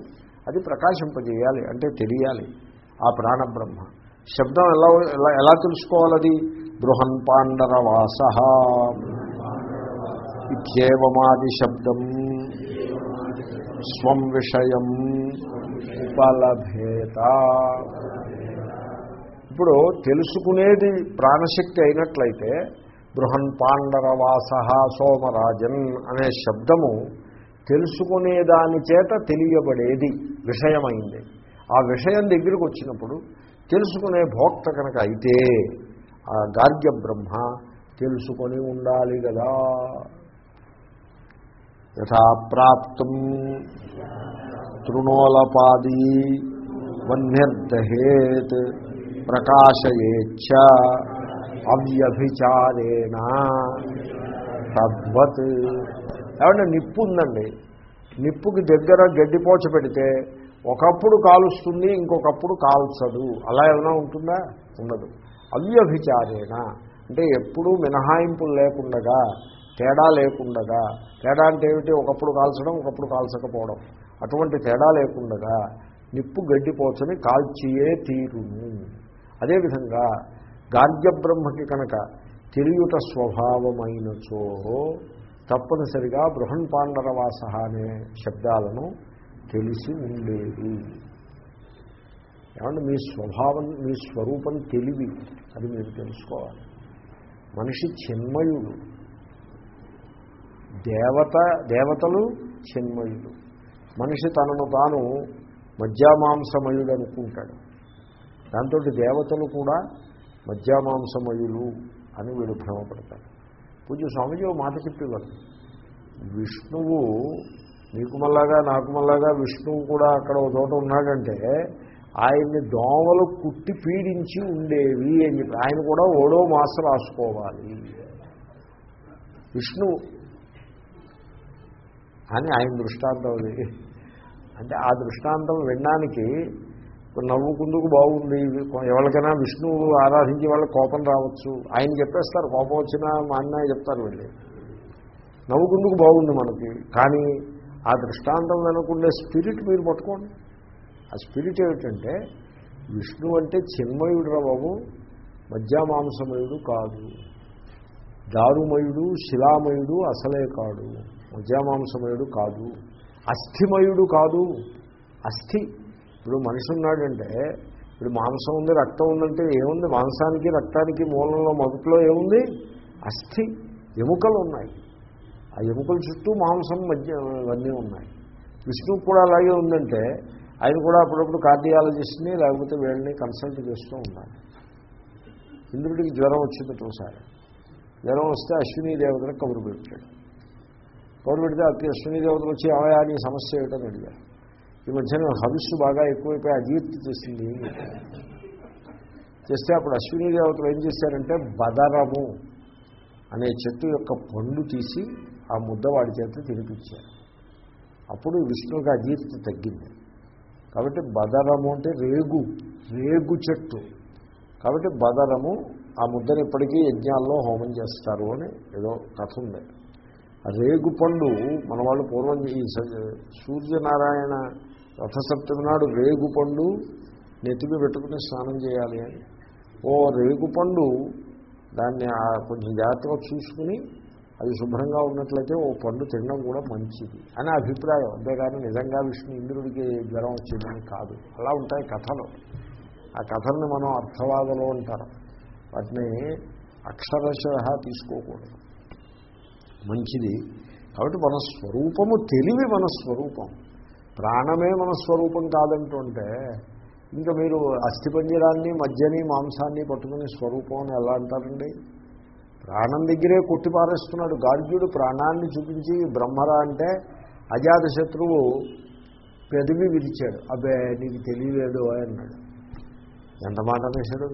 అది ప్రకాశింపజేయాలి అంటే తెలియాలి. ఆ ప్రాణబ్రహ్మ. శబ్దం ఎలా ఎలా ఎలా తెలుసుకోవాలది? బృహన్ పాండరవాస. ఇత్యేవమాది శబ్దం. స్వం విషయం. ఉపలభేత. ఇప్పుడు తెలుసుకునేది ప్రాణశక్తి అయినట్లయితే బృహన్ పాండరవాస సోమరాజన్ అనే శబ్దము తెలుసుకునేదాని చేత తెలియబడేది విషయమైంది. ఆ విషయం దగ్గరికి వచ్చినప్పుడు తెలుసుకునే భోక్త కనుక అయితే ఆ గార్గ్య బ్రహ్మ తెలుసుకొని ఉండాలి కదా యథా ప్రాప్తం తృణోలపాది వన్యర్దహేత్ ప్రకాశయేచ్ఛ. అవ్యభిచారేణ తద్వత్. ఏమంటే నిప్పు ఉందండి. నిప్పుకి దగ్గర గడ్డిపోచ పెడితే ఒకప్పుడు కాలుస్తుంది ఇంకొకప్పుడు కాల్చదు. అలా ఏమైనా ఉంటుందా? ఉండదు. అవ్యభిచారేణ అంటే ఎప్పుడూ మినహాయింపులు లేకుండగా తేడా లేకుండగా తేడా అంటే ఏమిటి? ఒకప్పుడు కాల్చడం ఒకప్పుడు కాల్చకపోవడం. అటువంటి తేడా లేకుండగా నిప్పు గడ్డిపోచని కాల్చియే తీరును. అదేవిధంగా గార్గ్యబ్రహ్మకి కనుక తెలియుట స్వభావమైనచో తప్పనిసరిగా బృహన్ పాండరవాస అనే శబ్దాలను తెలిసి ఉండేది. ఏమంటే మీ స్వభావం మీ స్వరూపం తెలివి అది మీరు తెలుసుకోవాలి. మనిషి చిన్మయుడు. దేవత దేవతలు చిన్మయుడు మనిషి తనను తాను మధ్యామాంసమయుడు అనుకుంటాడు దాంతో దేవతలు కూడా మధ్యామాంసమయులు అని వీడు భ్రమపడతాడు. పూజ స్వామిజీ ఓ మాట చెప్పేవారు. విష్ణువు నీకు మళ్ళాగా నాకు మళ్ళాగా విష్ణువు కూడా అక్కడ ఒక చోట ఉన్నాడంటే ఆయన్ని దోమలు కుట్టి పీడించి ఉండేవి అని చెప్పి ఆయన కూడా ఓడో మాస రాసుకోవాలి. విష్ణువు అని ఆయన దృష్టాంతం అది. అంటే ఆ దృష్టాంతం వినడానికి నవ్వుకుందుకు బాగుంది. ఎవరికైనా విష్ణువు ఆరాధించే వాళ్ళకి కోపం రావచ్చు. ఆయన చెప్పేస్తారు కోపం వచ్చినా మా అన్న చెప్తారు వెళ్ళి. నవ్వుకుందుకు బాగుంది మనకి. కానీ ఆ దృష్టాంతం వెనకుండే స్పిరిట్ మీరు పట్టుకోండి. ఆ స్పిరిట్ ఏమిటంటే విష్ణు అంటే చిన్మయుడు రా బాబు మధ్యామాంసమయుడు కాదు. దారుమయుడు శిలామయుడు అసలే కాడు. మధ్యామాంసమయుడు కాదు. అస్థిమయుడు కాదు. అస్థి ఇప్పుడు మనిషి ఉన్నాడంటే ఇప్పుడు మాంసం ఉంది రక్తం ఉందంటే ఏముంది? మాంసానికి రక్తానికి మూలంలో మొదట్లో ఏముంది? అస్థి ఎముకలు ఉన్నాయి ఆ ఎముకల చుట్టూ మాంసం మధ్య ఇవన్నీ ఉన్నాయి. విష్ణువు కూడా అలాగే ఉందంటే ఆయన కూడా అప్పుడప్పుడు కార్డియాలజిస్ట్ని లేకపోతే వీళ్ళని కన్సల్ట్ చేస్తూ ఉండాలి. ఇంద్రుడికి జ్వరం వచ్చింది ఒకసారి. జ్వరం వస్తే అశ్విని దేవతలకు కబురు పెట్టాడు. కబురు పెడితే అతి అశ్విని దేవతలు వచ్చి అవయా నీ సమస్య ఏమిటని అడిగారు. ఈ మధ్యన హవిస్సు బాగా ఎక్కువైపోయి అజీర్తి చేసింది చేస్తే అప్పుడు అశ్విని దేవతలు ఏం చేశారంటే బదరము అనే చెట్టు యొక్క పండు తీసి ఆ ముద్ద వాడి చేత తినిపించారు. అప్పుడు విష్ణువుకి అజీర్తి తగ్గింది. కాబట్టి బదరము అంటే రేగు రేగు చెట్టు. కాబట్టి బదరము ఆ ముద్దను ఇప్పటికీ యజ్ఞాల్లో హోమం చేస్తారు అని ఏదో కథ ఉంది. ఆ రేగు పండు మన వాళ్ళు పూర్వం ఈ సూర్యనారాయణ రథసప్తమి నాడు రేగు పండు నెత్తిమి పెట్టుకుని స్నానం చేయాలి అని. ఓ రేగు పండు దాన్ని కొంచెం జాగ్రత్తగా చూసుకుని అది శుభ్రంగా ఉన్నట్లయితే ఓ పండు తినడం కూడా మంచిది అని అభిప్రాయం. అంతేగాని నిజంగా విష్ణు ఇంద్రుడికి జ్వరం వచ్చిందని కాదు. అలా ఉంటాయి కథలు. ఆ కథల్ని మనం అర్థవాదలు అంటారు. వాటిని అక్షరశ తీసుకోకూడదు. మంచిది. కాబట్టి మన స్వరూపము తెలివి మన స్వరూపం ప్రాణమే మన స్వరూపం కాదంటుంటే ఇంకా మీరు అస్థిపంజరాన్ని మధ్యని మాంసాన్ని పట్టుకుని స్వరూపం అని ఎలా అంటారండి? ప్రాణం దగ్గరే కొట్టిపారేస్తున్నాడు గార్గ్యుడు ప్రాణాన్ని చూపించి బ్రహ్మరా అంటే అజాతశత్రువు పెదవి విరిచాడు. అబ్బే నీకు తెలియలేదు అన్నాడు. ఎంత మాట అనేసాడు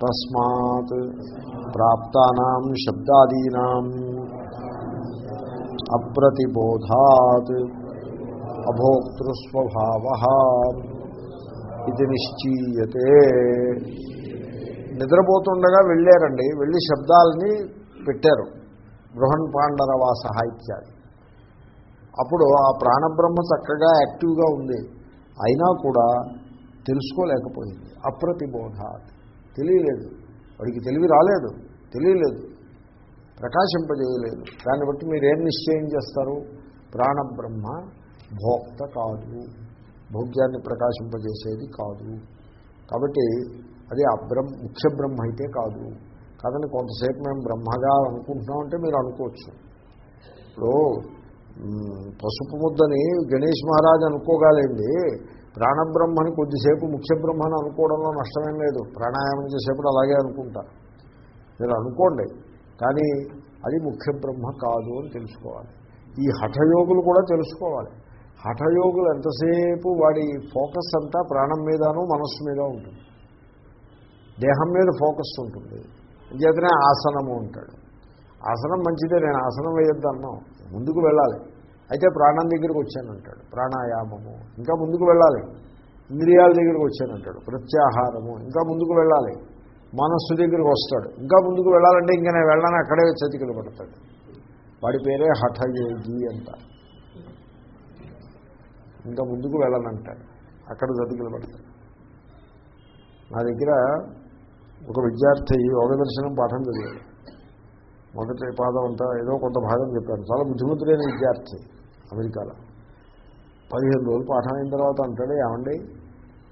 తస్మాత్ ప్రాప్తానాం శబ్దాదీనాం. అప్రతిబోధాత్ అభోక్తృస్వభావ ఇది నిశ్చీయతే. నిద్రపోతుండగా వెళ్ళారండి వెళ్ళి శబ్దాలని పెట్టారు బృహన్ పాండరవా సహాయిత్యాది అప్పుడు ఆ ప్రాణబ్రహ్మ చక్కగా యాక్టివ్గా ఉంది అయినా కూడా తెలుసుకోలేకపోయింది. అప్రతిబోధ తెలియలేదు. వాడికి తెలివి రాలేదు తెలియలేదు. ప్రకాశింపజేయలేదు. దాన్ని బట్టి మీరేం నిశ్చయం చేస్తారు? ప్రాణబ్రహ్మ భోక్త కాదు. భోగ్యాన్ని ప్రకాశింపజేసేది కాదు. కాబట్టి అది అబ్రహ్మ ముఖ్య బ్రహ్మ అయితే కాదు. కాదని కొంతసేపు మేము బ్రహ్మగా అనుకుంటున్నాం అంటే మీరు అనుకోవచ్చు. ఇప్పుడు పసుపు ముద్దని గణేష్ మహారాజ్ అనుకోగాలండి. ప్రాణబ్రహ్మని కొద్దిసేపు ముఖ్య బ్రహ్మని అనుకోవడంలో నష్టమేం లేదు. ప్రాణాయామం చేసేప్పుడు అలాగే అనుకుంటారు మీరు అనుకోండి. కానీ అది ముఖ్య బ్రహ్మ కాదు అని తెలుసుకోవాలి. ఈ హఠయోగులు కూడా తెలుసుకోవాలి. హఠయోగులు ఎంతసేపు వాడి ఫోకస్ అంతా ప్రాణం మీదనూ మనస్సు మీద ఉంటుంది. దేహం మీద ఫోకస్ ఉంటుంది. ఇంకేతనే ఆసనము ఉంటాడు ఆసనం మంచిదే నేను ఆసనం వేయొద్దు అన్నాం. ముందుకు వెళ్ళాలి. అయితే ప్రాణం దగ్గరికి వచ్చానంటాడు ప్రాణాయామము. ఇంకా ముందుకు వెళ్ళాలి. ఇంద్రియాల దగ్గరికి వచ్చానంటాడు ప్రత్యాహారము. ఇంకా ముందుకు వెళ్ళాలి. మనస్సు దగ్గరికి వస్తాడు. ఇంకా ముందుకు వెళ్ళాలంటే ఇంకా నేను వెళ్ళాలని అక్కడే చతికిలు పడతాడు. వాడి పేరే హఠయోగి అంట. ఇంకా ముందుకు వెళ్ళాలంటాడు అక్కడ చతికిలు పడతాడు. నా దగ్గర ఒక విద్యార్థి యోగ దర్శనం పాఠం చదివాడు. మొదటి పాదం అంతా ఏదో కొంత భాగం చెప్పాను చాలా బుద్ధిమంతుడైన విద్యార్థి అమెరికాలో. పదిహేను రోజులు పాఠం అయిన తర్వాత అంటాడు ఏమండి?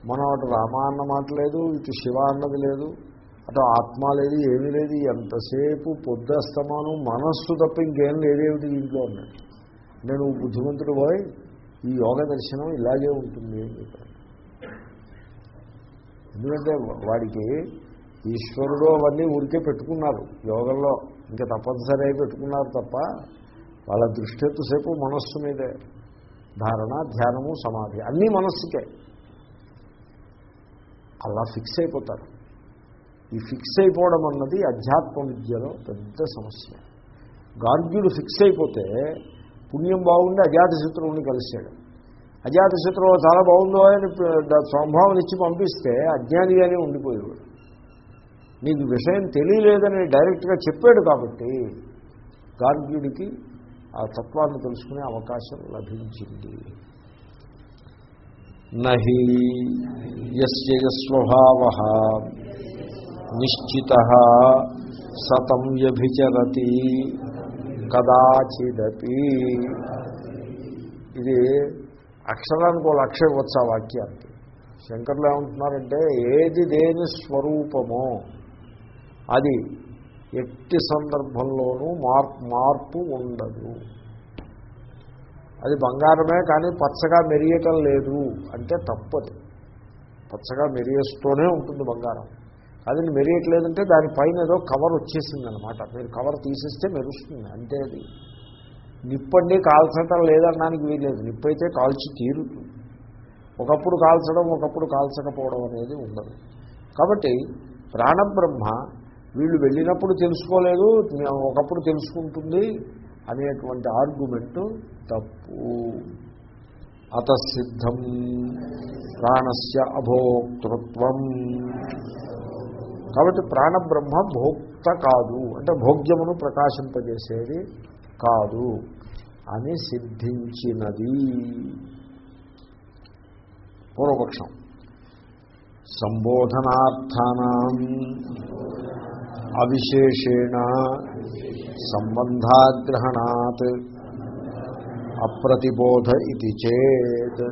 మనం అటు రామ అన్న మాట లేదు ఇటు శివ అన్నది లేదు. అటు ఆత్మ లేదు ఏమీ లేదు ఎంతసేపు పొద్దుస్తమాను మనస్సు తప్ప ఇంకేం లేదేమిటి దీంట్లో అన్నాడు. నేను బుద్ధిమంతుడు పోయి ఈ యోగ దర్శనం ఇలాగే ఉంటుంది అని చెప్పాను ఎందుకంటే వాడికి ఈశ్వరుడు అవన్నీ ఊరికే పెట్టుకున్నారు యోగంలో ఇంకా తప్పనిసరి అయి పెట్టుకున్నారు తప్ప వాళ్ళ దృష్టి ఎంతసేపు మనస్సు మీదే. ధారణ ధ్యానము సమాధి అన్నీ మనస్సుకే. అలా ఫిక్స్ అయిపోతారు. ఈ ఫిక్స్ అయిపోవడం అన్నది అధ్యాత్మ విద్యలో పెద్ద సమస్య. గార్గ్యుడు ఫిక్స్ అయిపోతే పుణ్యం బాగుండి అజాతశత్రువుని కలిశాడు. అజాతశత్రువు చాలా బాగుందో అని స్వభావం ఇచ్చి పంపిస్తే అజ్ఞానిగానే ఉండిపోయేవాడు. నీకు విషయం తెలియలేదని డైరెక్ట్గా చెప్పాడు కాబట్టి గార్గ్యుడికి ఆ తత్వాన్ని తెలుసుకునే అవకాశం లభించింది. నహి యస్వభావ నిశ్చిత సతం వ్యభిచరతి కదాచిదపి. ఇది అక్షరానికి ఒక లక్ష ఇవ్వచ్చు ఆ వాక్యానికి. శంకర్లు ఏమంటున్నారంటే ఏది దేని స్వరూపమో అది ఎట్టి సందర్భంలోనూ మార్పు మార్పు ఉండదు. అది బంగారమే కానీ పచ్చగా మెరియటం లేదు. అంటే తప్పది. పచ్చగా మెరియేస్తూనే ఉంటుంది బంగారం. అది మెరియట్లేదంటే దానిపైన ఏదో కవర్ వచ్చేసిందనమాట మీరు కవర్ తీసేస్తే మెరుస్తుంది అంతే అది. నిప్పండి కాల్చటం లేదనడానికి వీలేదు నిప్పైతే కాల్చి తీరుతుంది. ఒకప్పుడు కాల్చడం ఒకప్పుడు కాల్చకపోవడం అనేది ఉండదు. కాబట్టి ప్రాణబ్రహ్మ వీళ్ళు వెళ్ళినప్పుడు తెలుసుకోలేదు ఒకప్పుడు తెలుసుకుంటుంది అనేటువంటి ఆర్గ్యుమెంటు తప్పు. అతసిద్ధం ప్రాణస్య అభోక్తృత్వం. కాబట్టి ప్రాణబ్రహ్మ భోక్త కాదు. అంటే భోగ్యమును ప్రకాశింపజేసేది కాదు అని సిద్ధించినది. పూర్వపక్షం. సంబోధనార్థానం అవిశేషేణ సంబంధాగ్రహణాత్ అప్రతిబోధ ఇది చేత్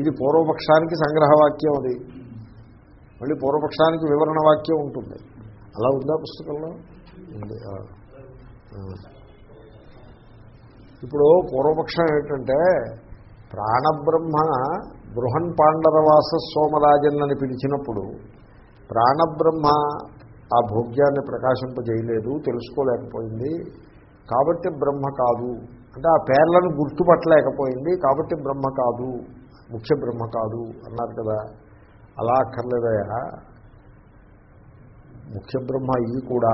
ఇది పూర్వపక్షానికి సంగ్రహవాక్యం అది. మళ్ళీ పూర్వపక్షానికి వివరణ వాక్యం ఉంటుంది. అలా ఉందా పుస్తకంలో? ఉంది ఇప్పుడు పూర్వపక్షం ఏంటంటే ప్రాణబ్రహ్మ బృహన్ పాండరవాస సోమరాజన్ అని పిలిచినప్పుడు ప్రాణబ్రహ్మ ఆ భోగ్యాన్ని ప్రకాశింపజేయలేదు తెలుసుకోలేకపోయింది. కాబట్టి బ్రహ్మ కాదు. అంటే ఆ పేర్లను గుర్తుపట్టలేకపోయింది కాబట్టి బ్రహ్మ కాదు ముఖ్య బ్రహ్మ కాదు అన్నారు కదా. అలా అక్కర్లేదయా? ముఖ్య బ్రహ్మ అయ్యి కూడా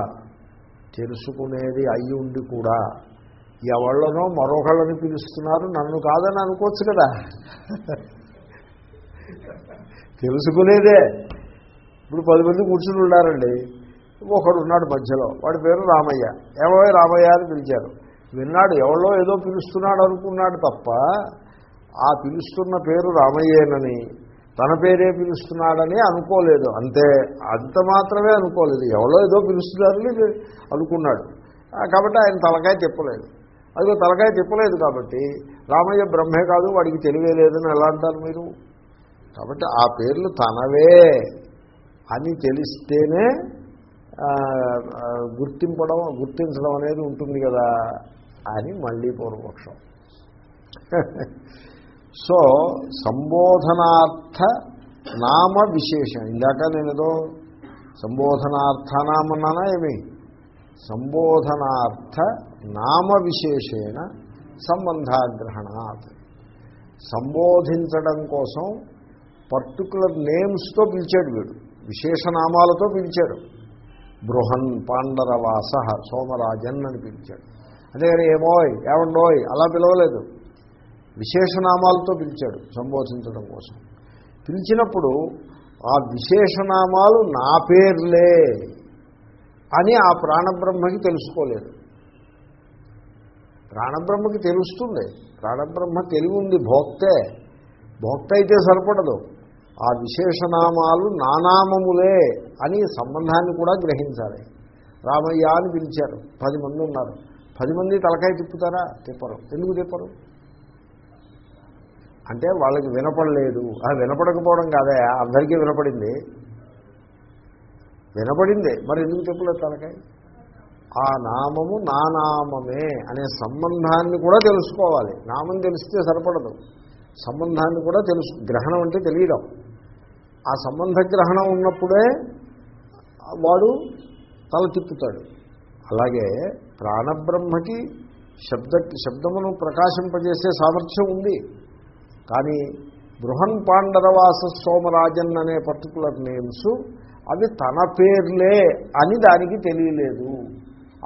తెలుసుకునేది అయ్యి ఉండి కూడా ఎవళ్ళనో మరొకళ్ళని పిలుస్తున్నారు నన్ను కాదని అనుకోవచ్చు కదా. తెలుసుకునేదే. ఇప్పుడు పది మంది కూర్చుని ఉన్నారండి. ఒకడు ఉన్నాడు మధ్యలో వాడి పేరు రామయ్య. ఏమో రామయ్య అని పిలిచారు. విన్నాడు ఎవరో ఏదో పిలుస్తున్నాడు అనుకున్నాడు తప్ప ఆ పిలుస్తున్న పేరు రామయ్యేనని తన పేరే పిలుస్తున్నాడని అనుకోలేదు. అంతే అంత మాత్రమే అనుకోలేదు. ఎవరో ఏదో పిలుస్తున్నారని అనుకున్నాడు. కాబట్టి ఆయన తలకాయ చెప్పలేదు అదిగో తలకాయ చెప్పలేదు కాబట్టి రామయ్య బ్రహ్మే కాదు వాడికి తెలివే లేదని ఎలా అంటారు మీరు? కాబట్టి ఆ పేర్లు తనవే అని తెలిస్తేనే గుర్తింపడం గుర్తించడం అనేది ఉంటుంది కదా అని మళ్ళీ పూర్వపక్షం. సో సంబోధనార్థ నామ విశేషం. ఇందాక నేను ఏదో సంబోధనార్థనామన్నానా ఏమి? సంబోధనార్థ నామ విశేషేణ సంబంధాగ్రహణాత్. సంబోధించడం కోసం పర్టికులర్ నేమ్స్తో పిలిచాడు వీడు. విశేషనామాలతో పిలిచాడు. బృహన్ పాండరవాస సోమరాజన్ అని పిలిచాడు. అంతేగాని ఏమోయ్ ఏమండోయ్ అలా పిలవలేదు. విశేషనామాలతో పిలిచాడు సంబోధించడం కోసం. పిలిచినప్పుడు ఆ విశేషనామాలు నా పేర్లే అని ఆ ప్రాణబ్రహ్మకి తెలుసుకోలేదు. ప్రాణబ్రహ్మకి తెలుస్తుంది. ప్రాణబ్రహ్మ తెలివి ఉంది భోక్తే. భోక్త అయితే సరిపడదు. ఆ విశేషనామాలు నానామములే అని సంబంధాన్ని కూడా గ్రహించాలి. రామయ్య అని పిలిచారు. పది మంది ఉన్నారు. పది మంది తలకాయ తిప్పుతారా? తిప్పరు. ఎందుకు తిప్పరు? అంటే వాళ్ళకి వినపడలేదు. ఆ వినపడకపోవడం కాదే అందరికీ వినపడింది. వినపడింది. మరి ఎందుకు చెప్పలేదు తనకాయ ఆ నామము నా నామమే అనే సంబంధాన్ని కూడా తెలుసుకోవాలి. నామం తెలిస్తే సరిపడదు. సంబంధాన్ని కూడా తెలుసు గ్రహణం అంటే తెలియడం ఆ సంబంధ గ్రహణం ఉన్నప్పుడే వాడు తల తిప్పుతాడు. అలాగే ప్రాణబ్రహ్మకి శబ్ద శబ్దమును ప్రకాశింపజేసే సామర్థ్యం ఉంది. కానీ బృహన్ పాండరవాస సోమరాజన్ అనే పర్టికులర్ నేమ్స్ అవి తన పేర్లే అని దానికి తెలియలేదు.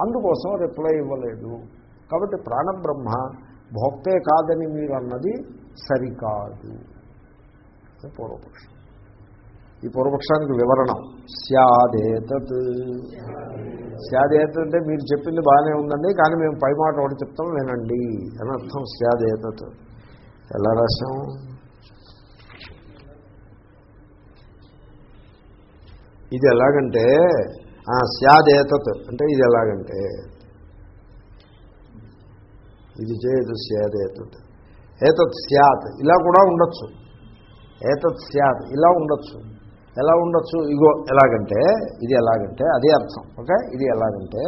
అందుకోసం రిప్లై ఇవ్వలేదు. కాబట్టి ప్రాణబ్రహ్మ భోక్తే కాదని మీరు అన్నది సరికాదు. అని పూర్వపక్షం. ఈ పూర్వపక్షానికి వివరణం. స్యాదేతత్. స్యాదేతత్ అంటే మీరు చెప్పింది బాగానే ఉందండి కానీ మేము పై మాట ఒకటి చెప్తాం వినండి. అని అర్థం స్యాదేతత్. ఎలా రాశాం ఇది ఎలాగంటే స్యాదేతత్ అంటే ఇది ఎలాగంటే ఇది చేయదు స్యాదేతత్ ఏతత్. స్యాత్ ఇలా కూడా ఉండొచ్చు. ఏతత్ స్యాత్ ఇలా ఉండొచ్చు. ఎలా ఉండొచ్చు? ఇగో ఎలాగంటే ఇది ఎలాగంటే అదే అర్థం ఓకే? ఇది ఎలాగంటే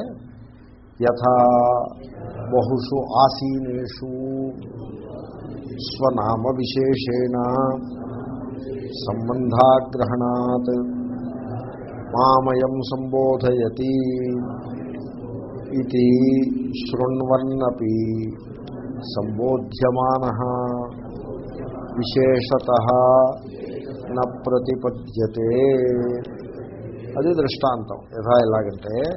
యథా బహుషు ఆసీనేషు స్వనామ విశేషేణ సంబంధాగ్రహణాత్ మామయం సంబోధయతి ఇది శృణ్వన్నపి సంబోధ్యమాన విశేషత న ప్రతిపద్యతే. అది దృష్టాంతం. యథా ఎలాగంటే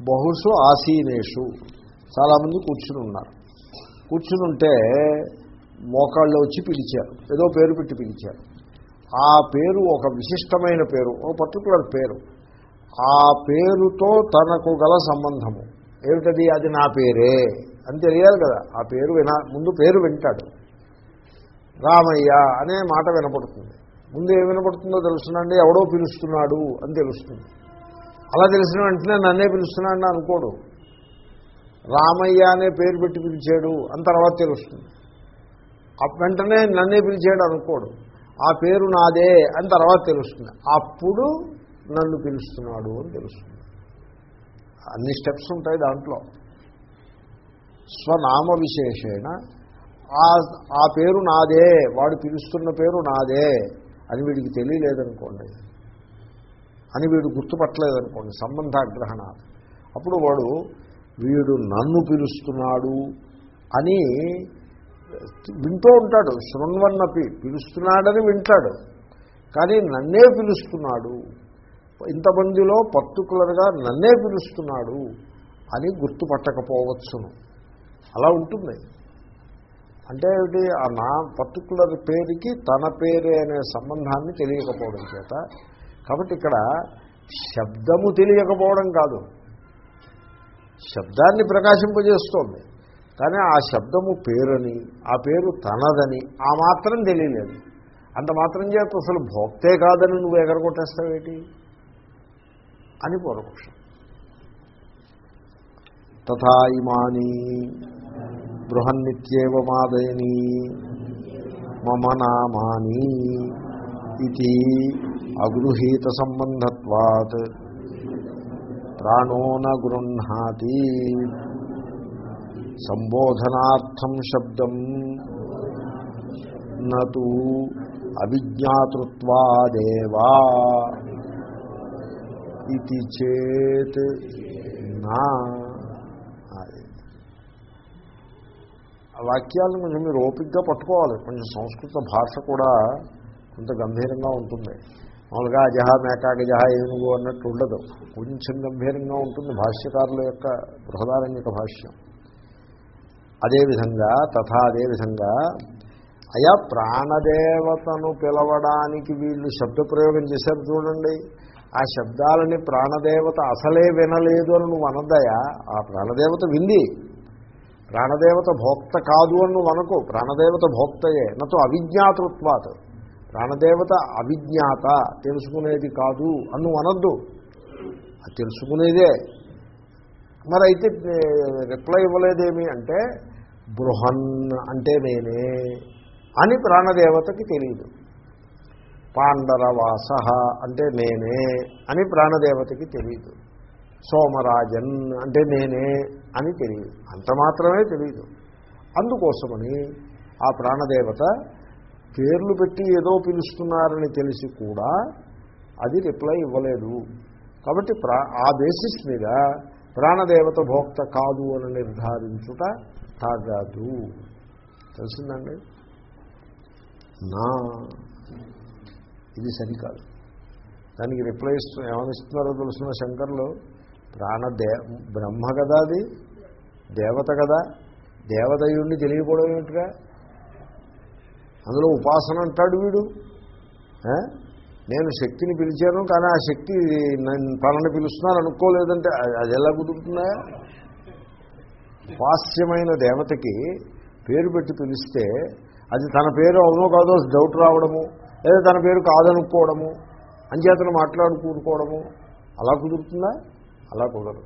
బహుశు ఆసీనేషు. చాలామంది కూర్చుని ఉన్నారు. కూర్చుని ఉంటే మోకాళ్ళు వచ్చి పిలిచారు. ఏదో పేరు పెట్టి పిలిచారు. ఆ పేరు ఒక విశిష్టమైన పేరు ఒక పర్టికులర్ పేరు. ఆ పేరుతో తనకు గల సంబంధము. ఏమిటది? అది నా పేరే అని తెలియాలి కదా. ఆ పేరు వినా ముందు పేరు వింటాడు. రామయ్య అనే మాట వినపడుతుంది. ముందు ఏం వినపడుతుందో తెలుసునండి ఎవడో పిలుస్తున్నాడు అని తెలుస్తుంది. అలా తెలిసిన వెంటనే నన్నే పిలుస్తున్నాడు అనుకోడు. రామయ్య అనే పేరు పెట్టి పిలిచాడు అని తర్వాత తెలుస్తుంది. వెంటనే నన్నే పిలిచాడు అనుకోడు. ఆ పేరు నాదే అని తర్వాత తెలుస్తుంది. అప్పుడు నన్ను పిలుస్తున్నాడు అని తెలుస్తుంది. అన్ని స్టెప్స్ ఉంటాయి దాంట్లో. స్వనామ విశేషేణ ఆ ఆ పేరు నాదే వాడు పిలుస్తున్న పేరు నాదే అని వీడికి తెలియలేదనుకోండి. అని వీడు గుర్తుపట్టలేదనుకోండి సంబంధాగ్రహణ. అప్పుడు వాడు వీడు నన్ను పిలుస్తున్నాడు అని వింటూ ఉంటాడు. శృణ్వన్నపి పిలుస్తున్నాడని వింటాడు. కానీ నన్నే పిలుస్తున్నాడు. ఇంతమందిలో పర్టికులర్గా నన్నే పిలుస్తున్నాడు అని గుర్తుపట్టకపోవచ్చును. అలా ఉంటుంది. అంటే ఏమిటి? ఆ నా పర్టికులర్ పేరుకి తన పేరే అనే సంబంధాన్ని తెలియకపోవడం చేత. కాబట్టి ఇక్కడ శబ్దము తెలియకపోవడం కాదు. శబ్దాన్ని ప్రకాశింపజేస్తోంది. కానీ ఆ శబ్దము పేరని ఆ పేరు తనదని ఆ మాత్రం తెలియలేదు. అంత మాత్రం చేత అసలు భోక్తే కాదని నువ్వు ఎగరగొట్టేస్తావేటి? అని పూర్వపక్షం తథా ఇమాని బృహన్నిత్యేవ మాదయని మమ నామాని ఇది అగృహీత సంబంధత్వాత్. ప్రాణో న సంబోధనార్థం శబ్దం. నూ అవిజ్ఞాతృత్వాదేవా. ఇది చేత్ నా. వాక్యాలను కొంచెం మీరు ఓపిక్గా పట్టుకోవాలి. కొంచెం సంస్కృత భాష కూడా కొంత గంభీరంగా ఉంటుంది. మామూలుగా అజహ మేకాక గజహ ఏనుగు అన్నట్టు ఉండదు. కొంచెం గంభీరంగా ఉంటుంది భాష్యకారుల యొక్క బృహదారంగిక భాష్యం. అదేవిధంగా తథా అదేవిధంగా అయా ప్రాణదేవతను పిలవడానికి వీళ్ళు శబ్దప్రయోగం చేశారు చూడండి. ఆ శబ్దాలని ప్రాణదేవత అసలే వినలేదు అని నువ్వు అనద్దయా? ఆ ప్రాణదేవత వింది. ప్రాణదేవత భోక్త కాదు అని నువ్వు అనకు. ప్రాణదేవత భోక్తయే. నతో అవిజ్ఞాతృత్వాత్. ప్రాణదేవత అవిజ్ఞాత. తెలుసుకునేది కాదు అని నువ్వు అనద్దు. అది తెలుసుకునేదే. మరి అయితే రిప్లై ఇవ్వలేదేమి అంటే బృహన్ అంటే నేనే అని ప్రాణదేవతకి తెలియదు. పాండరవాస అంటే నేనే అని ప్రాణదేవతకి తెలియదు. సోమరాజన్ అంటే నేనే అని తెలియదు. అంత మాత్రమే తెలియదు. అందుకోసమని ఆ ప్రాణదేవత పేర్లు పెట్టి ఏదో పిలుస్తున్నారని తెలిసి కూడా అది రిప్లై ఇవ్వలేదు. కాబట్టి ప్రా ఆ బేసిస్ మీద ప్రాణదేవత భోక్త కాదు అని నిర్ధారించుట తగదు తెలిసిందండి? నా. ఇది సరికాదు. దానికి రిప్లై ఇస్తు ఏమనిస్తున్నారో తెలుసిన శంకర్లు? ప్రాణదే బ్రహ్మ కదా అది దేవత కదా దేవతయుణ్ణి తెలియకూడదు ఏమిటిగా? అందులో ఉపాసన అంటాడు వీడు. నేను శక్తిని పిలిచాను కానీ ఆ శక్తి నన్ను తనని పిలుస్తున్నాను అనుకోలేదంటే అది- అది ఎలా కుదురుతుందా? ఉపాస్యమైన దేవతకి పేరు పెట్టి పిలిస్తే అది తన పేరు అవునో కాదో డౌట్ రావడము లేదా తన పేరు కాదనుకోవడము అంచేతను మాట్లాడుకూడుకోవడము అలా కుదురుతుందా? అలా కుదరదు.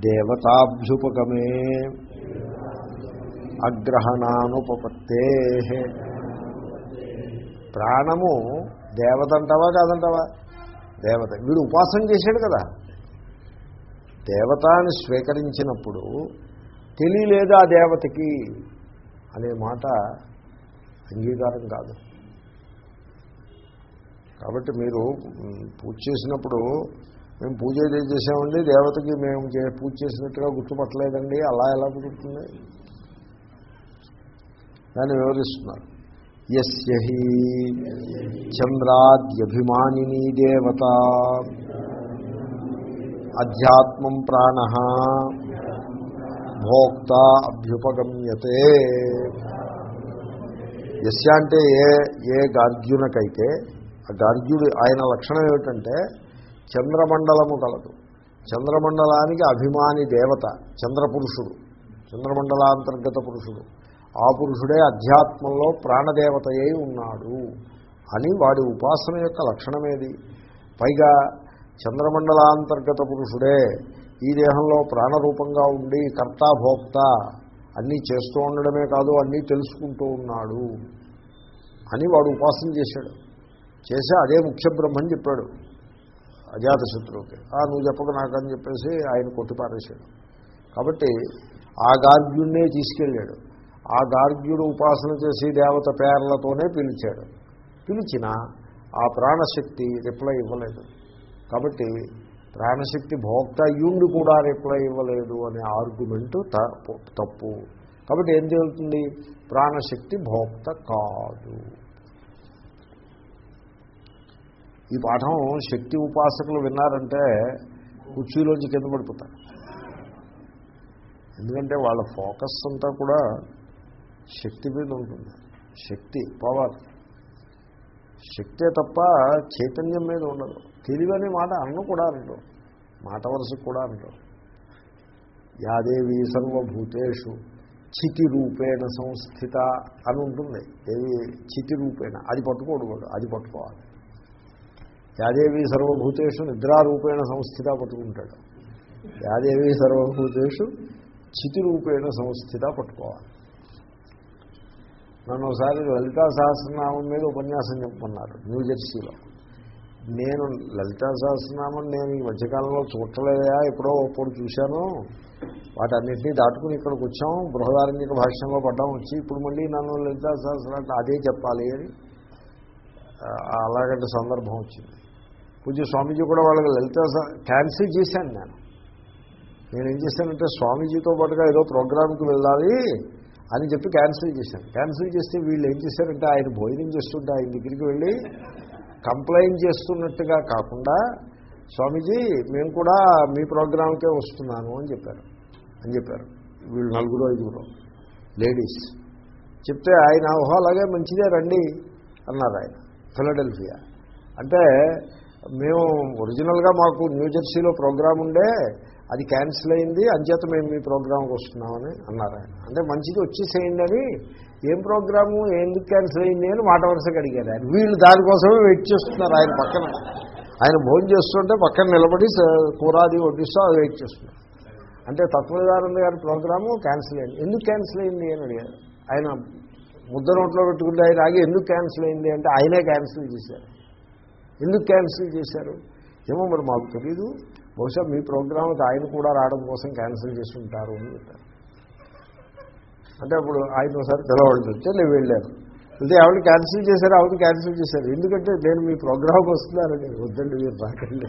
దేవతాభ్యుపగమే అగ్రహణానుపపత్తే. ప్రాణము దేవత అంటావా కాదంటావా? దేవత. వీడు ఉపాసన చేశాడు కదా. దేవతాన్ని స్వీకరించినప్పుడు తెలియలేదు ఆ దేవతకి అనే మాట అంగీకారం కాదు. కాబట్టి మీరు పూజ చేసినప్పుడు మేము పూజ ఏదో చేసామండి దేవతకి మేము చే- పూజ చేసినట్టుగా గుర్తుపట్టలేదండి. అలా ఎలా కుదురుతుంది? దాన్ని వివరిస్తున్నారు. ఎస్ హి చంద్రాద్యభిమానిని దేవత. అధ్యాత్మం ప్రాణ. భోక్త అభ్యుపగమ్యతే. యస్య అంటే ఏ ఏ గార్గ్యునకైతే ఆ గార్గ్యుడు ఆయన లక్షణం ఏమిటంటే చంద్రమండలము కలదు. చంద్రమండలానికి అభిమాని దేవత చంద్రపురుషుడు చంద్రమండలాంతర్గత పురుషుడు. ఆ పురుషుడే అధ్యాత్మంలో ప్రాణదేవత అయి ఉన్నాడు అని వాడి ఉపాసన యొక్క లక్షణమేది. పైగా చంద్రమండలాంతర్గత పురుషుడే ఈ దేహంలో ప్రాణరూపంగా ఉండి కర్తాభోక్త అన్నీ చేస్తూ ఉండడమే కాదు అన్నీ తెలుసుకుంటూ ఉన్నాడు అని వాడు ఉపాసన చేశాడు. చేసి అదే ముఖ్య బ్రహ్మని చెప్పాడు అజాతశత్రువుకి. ఆ నువ్వు చెప్పక నాకని చెప్పేసి ఆయన కొట్టిపారేశాడు. కాబట్టి ఆ గార్గ్యున్నే తీసుకెళ్ళాడు. ఆ గార్గ్యుడు ఉపాసన చేసి దేవత పేర్లతోనే పిలిచాడు. పిలిచిన ఆ ప్రాణశక్తి రిప్లై ఇవ్వలేదు. కాబట్టి ప్రాణశక్తి భోక్త అయ్యుండి కూడా రిప్లై ఇవ్వలేదు అనే ఆర్గ్యుమెంటు తప్పు తప్పు. కాబట్టి ఏం జరుగుతుంది? ప్రాణశక్తి భోక్త కాదు. ఈ పాఠం శక్తి ఉపాసకులు విన్నారంటే కుర్చీలోంచి కింద పడిపోతారు. ఎందుకంటే వాళ్ళ ఫోకస్ అంతా కూడా శక్తి మీద ఉంటుంది. శక్తి పవర్ శక్తే తప్ప చైతన్యం మీద ఉండదు. తెలివని మాట అన్ను కూడా అంటారు. మాట వరుసకు కూడా అంటారు. యాదేవి సర్వభూతేషు చితి రూపేణ సంస్థిత అని ఉంటుంది. ఏది? చితి రూపేణ. అది పట్టుకోకూడదు అది పట్టుకోవాలి. యాదేవి సర్వభూతేషు నిద్రారూపేణ సంస్థిత పట్టుకుంటాడు. యాదేవి సర్వభూతేషు చితి రూపేణ సంస్థిత పట్టుకోవాలి. నన్ను ఒకసారి లలితా సహస్రనామం మీద ఉపన్యాసం చెప్పుకున్నారు న్యూజెర్సీలో నేను లలితా సహస్రనామం నేను ఈ మధ్యకాలంలో చూడలేదా ఎప్పుడో ఒకప్పుడు చూశాను. వాటన్నింటినీ దాటుకుని ఇక్కడికి వచ్చాం. బృహదారంగిక భాష్యంలో పడ్డాం వచ్చి ఇప్పుడు మళ్ళీ నన్ను లలితా సహస్రం అదే చెప్పాలి అని అలాగంటే సందర్భం వచ్చింది. పూజ స్వామీజీ కూడా వాళ్ళకి లలితా క్యాన్సిల్ చేశాను నేను. నేను ఏం చేశానంటే స్వామీజీతో పాటుగా ఏదో ప్రోగ్రామ్కి వెళ్ళాలి అని చెప్పి క్యాన్సిల్ చేశాను. క్యాన్సిల్ చేస్తే వీళ్ళు ఏం చేశారంటే ఆయన భోజనం చేస్తుంటే ఆయన దగ్గరికి వెళ్ళి కంప్లైంట్ చేస్తున్నట్టుగా కాకుండా స్వామీజీ మేము కూడా మీ ప్రోగ్రాంకే వస్తున్నాను అని చెప్పారు. అని చెప్పారు. వీళ్ళు నలుగురు ఐదుగురు. లేడీస్ చెప్తే ఆయన ఓహో అలాగే మంచిదే రండి అన్నారు ఆయన. ఫిలడెల్ఫియా. అంటే మేము ఒరిజినల్గా మాకు న్యూజెర్సీలో ప్రోగ్రాం ఉండే అది క్యాన్సిల్ అయింది అంచేత మేము మీ ప్రోగ్రాంకి వస్తున్నామని అన్నారు ఆయన. అంటే మంచిది వచ్చేసేయండి అని ఏం ప్రోగ్రాము ఎందుకు క్యాన్సిల్ అయింది? అని మాట వరుసగా అడిగారు ఆయన. వీళ్ళు దానికోసమే వెయిట్ చేస్తున్నారు ఆయన పక్కన. ఆయన భోజనం చేస్తుంటే పక్కన నిలబడి కూరాది వడ్డిస్తూ అది వెయిట్ చేస్తున్నారు. అంటే తత్వదానంద గారి ప్రోగ్రాము క్యాన్సిల్ అయింది. ఎందుకు క్యాన్సిల్ అయింది? అని అడిగారు. ఆయన ముద్ద నోట్లో పెట్టుకుంటే ఆయన ఆగి ఎందుకు క్యాన్సిల్ అయింది? అంటే ఆయనే క్యాన్సిల్ చేశారు. ఎందుకు క్యాన్సిల్ చేశారు? ఏమో మరి మాకు తెలీదు. బహుశా మీ ప్రోగ్రామ్కి ఆయన కూడా రావడం కోసం క్యాన్సిల్ చేసి ఉంటారు అని చెప్పారు. అంటే అప్పుడు ఆయన ఒకసారి పిలవాళ్ళు వస్తే నేను వెళ్ళాను. అంటే ఆవిడ క్యాన్సిల్ చేశారు ఆవిడ క్యాన్సిల్ చేశారు. ఎందుకంటే నేను మీ ప్రోగ్రామ్కి నేను వద్దండి మీరు రాకండి.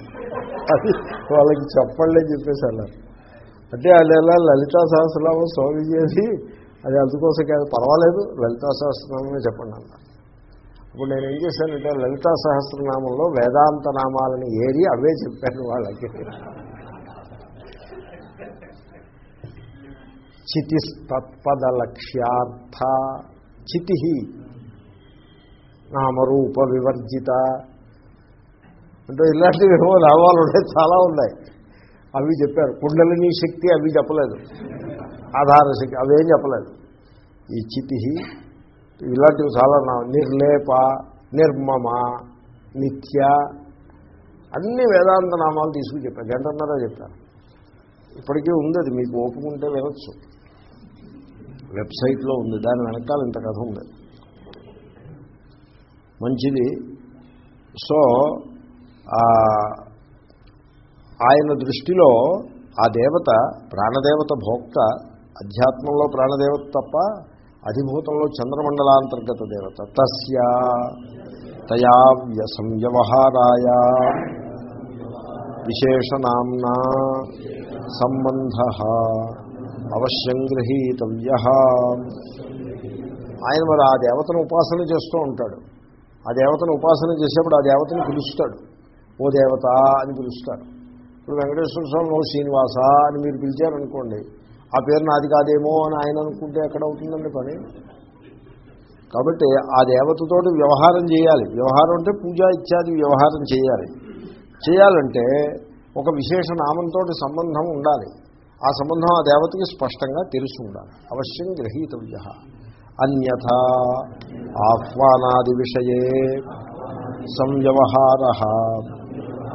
అది వాళ్ళకి చెప్పండి అని చెప్పేసి అన్నారు. అంటే వాళ్ళు ఎలా లలితా సహస్రనామం స్వామీజీ అది అది అందుకోసం కాదు పర్వాలేదు లలితా సహస్రనామే చెప్పండి అన్నారు. ఇప్పుడు నేను ఏం చేశానంటే లలితా సహస్రనామంలో వేదాంత నామాలని ఏరి అవే చెప్పాను వాళ్ళకి. చితిస్తత్పదలక్ష్యార్థ చితి నామరూప వివర్జిత. అంటే ఇలాంటివి ఏమో నామాలు ఉన్నాయి చాలా ఉన్నాయి. అవి చెప్పారు. కుండలిని శక్తి అవి చెప్పలేదు. ఆధార శక్తి అవేం చెప్పలేదు. ఈ చితి ఇలాంటివి చాలా నా నిర్లేప నిర్మమ నిత్య అన్ని వేదాంత నామాలు తీసుకుని చెప్పారు గంటన్నర చెప్పారు ఇప్పటికీ ఉంది అది. మీకు ఓపుకుంటే వినొచ్చు. వెబ్సైట్లో ఉంది. దాని వెనకాల ఇంత కథ ఉంది. మంచిది. సో ఆయన దృష్టిలో ఆ దేవత ప్రాణదేవత భోక్త. అధ్యాత్మంలో ప్రాణదేవత తప్ప అధిభూతంలో చంద్రమండలాంతర్గత దేవత. తస్య తయా వ్య- సంవ్యవహారాయ విశేషనాంనా సంబంధ అవశ్యం గృహీతవ్య. ఆయన మరి ఆ దేవతను ఉపాసన చేస్తూ ఉంటాడు. ఆ దేవతను ఉపాసన చేసేప్పుడు ఆ దేవతను పిలుస్తాడు. ఓ దేవత అని పిలుస్తాడు ఇప్పుడు వెంకటేశ్వర స్వామి ఓ శ్రీనివాస అని మీరు పిలిచారనుకోండి ఆ పేరు నాది కాదేమో అని ఆయన అనుకుంటే ఎక్కడ అవుతుందండి పని? కాబట్టి ఆ దేవతతోటి వ్యవహారం చేయాలి. వ్యవహారం అంటే పూజ ఇత్యాది వ్యవహారం చేయాలి. చేయాలంటే ఒక విశేష నామంతో సంబంధం ఉండాలి. ఆ సంబంధం ఆ దేవతకి స్పష్టంగా తెలిసి ఉండాలి. అవశ్యం గ్రహీతవ్య. అన్యథ ఆహ్వానాది విషయే సంవ్యవహార.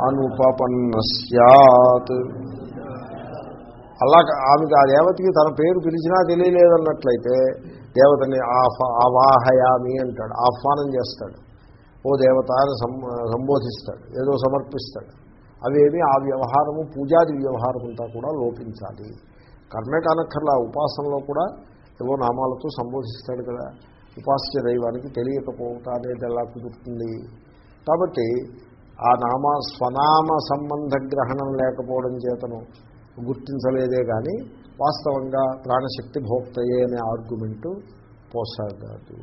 అనుపపన్న సత్ అలా ఆమెకి ఆ దేవతకి తన పేరు పిలిచినా తెలియలేదన్నట్లయితే దేవతని ఆవాహయామి అంటాడు. ఆహ్వానం చేస్తాడు. ఓ దేవత అని సం- సంబోధిస్తాడు. ఏదో సమర్పిస్తాడు. అవేమి ఆ వ్యవహారము పూజాది వ్యవహారం అంతా కూడా లోపించాలి. కర్మే కానక్కర్లా ఉపాసనలో కూడా ఏవో నామాలతో సంబోధిస్తాడు కదా. ఉపాస్య దైవానికి తెలియకపోవటం అనేది ఎలా కుదురుతుంది? కాబట్టి ఆ నామ స్వనామ సంబంధ గ్రహణం లేకపోవడం చేతను గుర్తించలేదే కానీ వాస్తవంగా ప్రాణశక్తి భోక్తయే అనే ఆర్గ్యుమెంటు పోసాగాదు.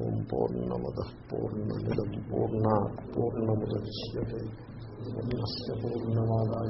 ఓం పూర్ణముద పూర్ణమిదం పూర్ణ పూర్ణముద్య పూర్ణస్ పూర్ణమాదాయ.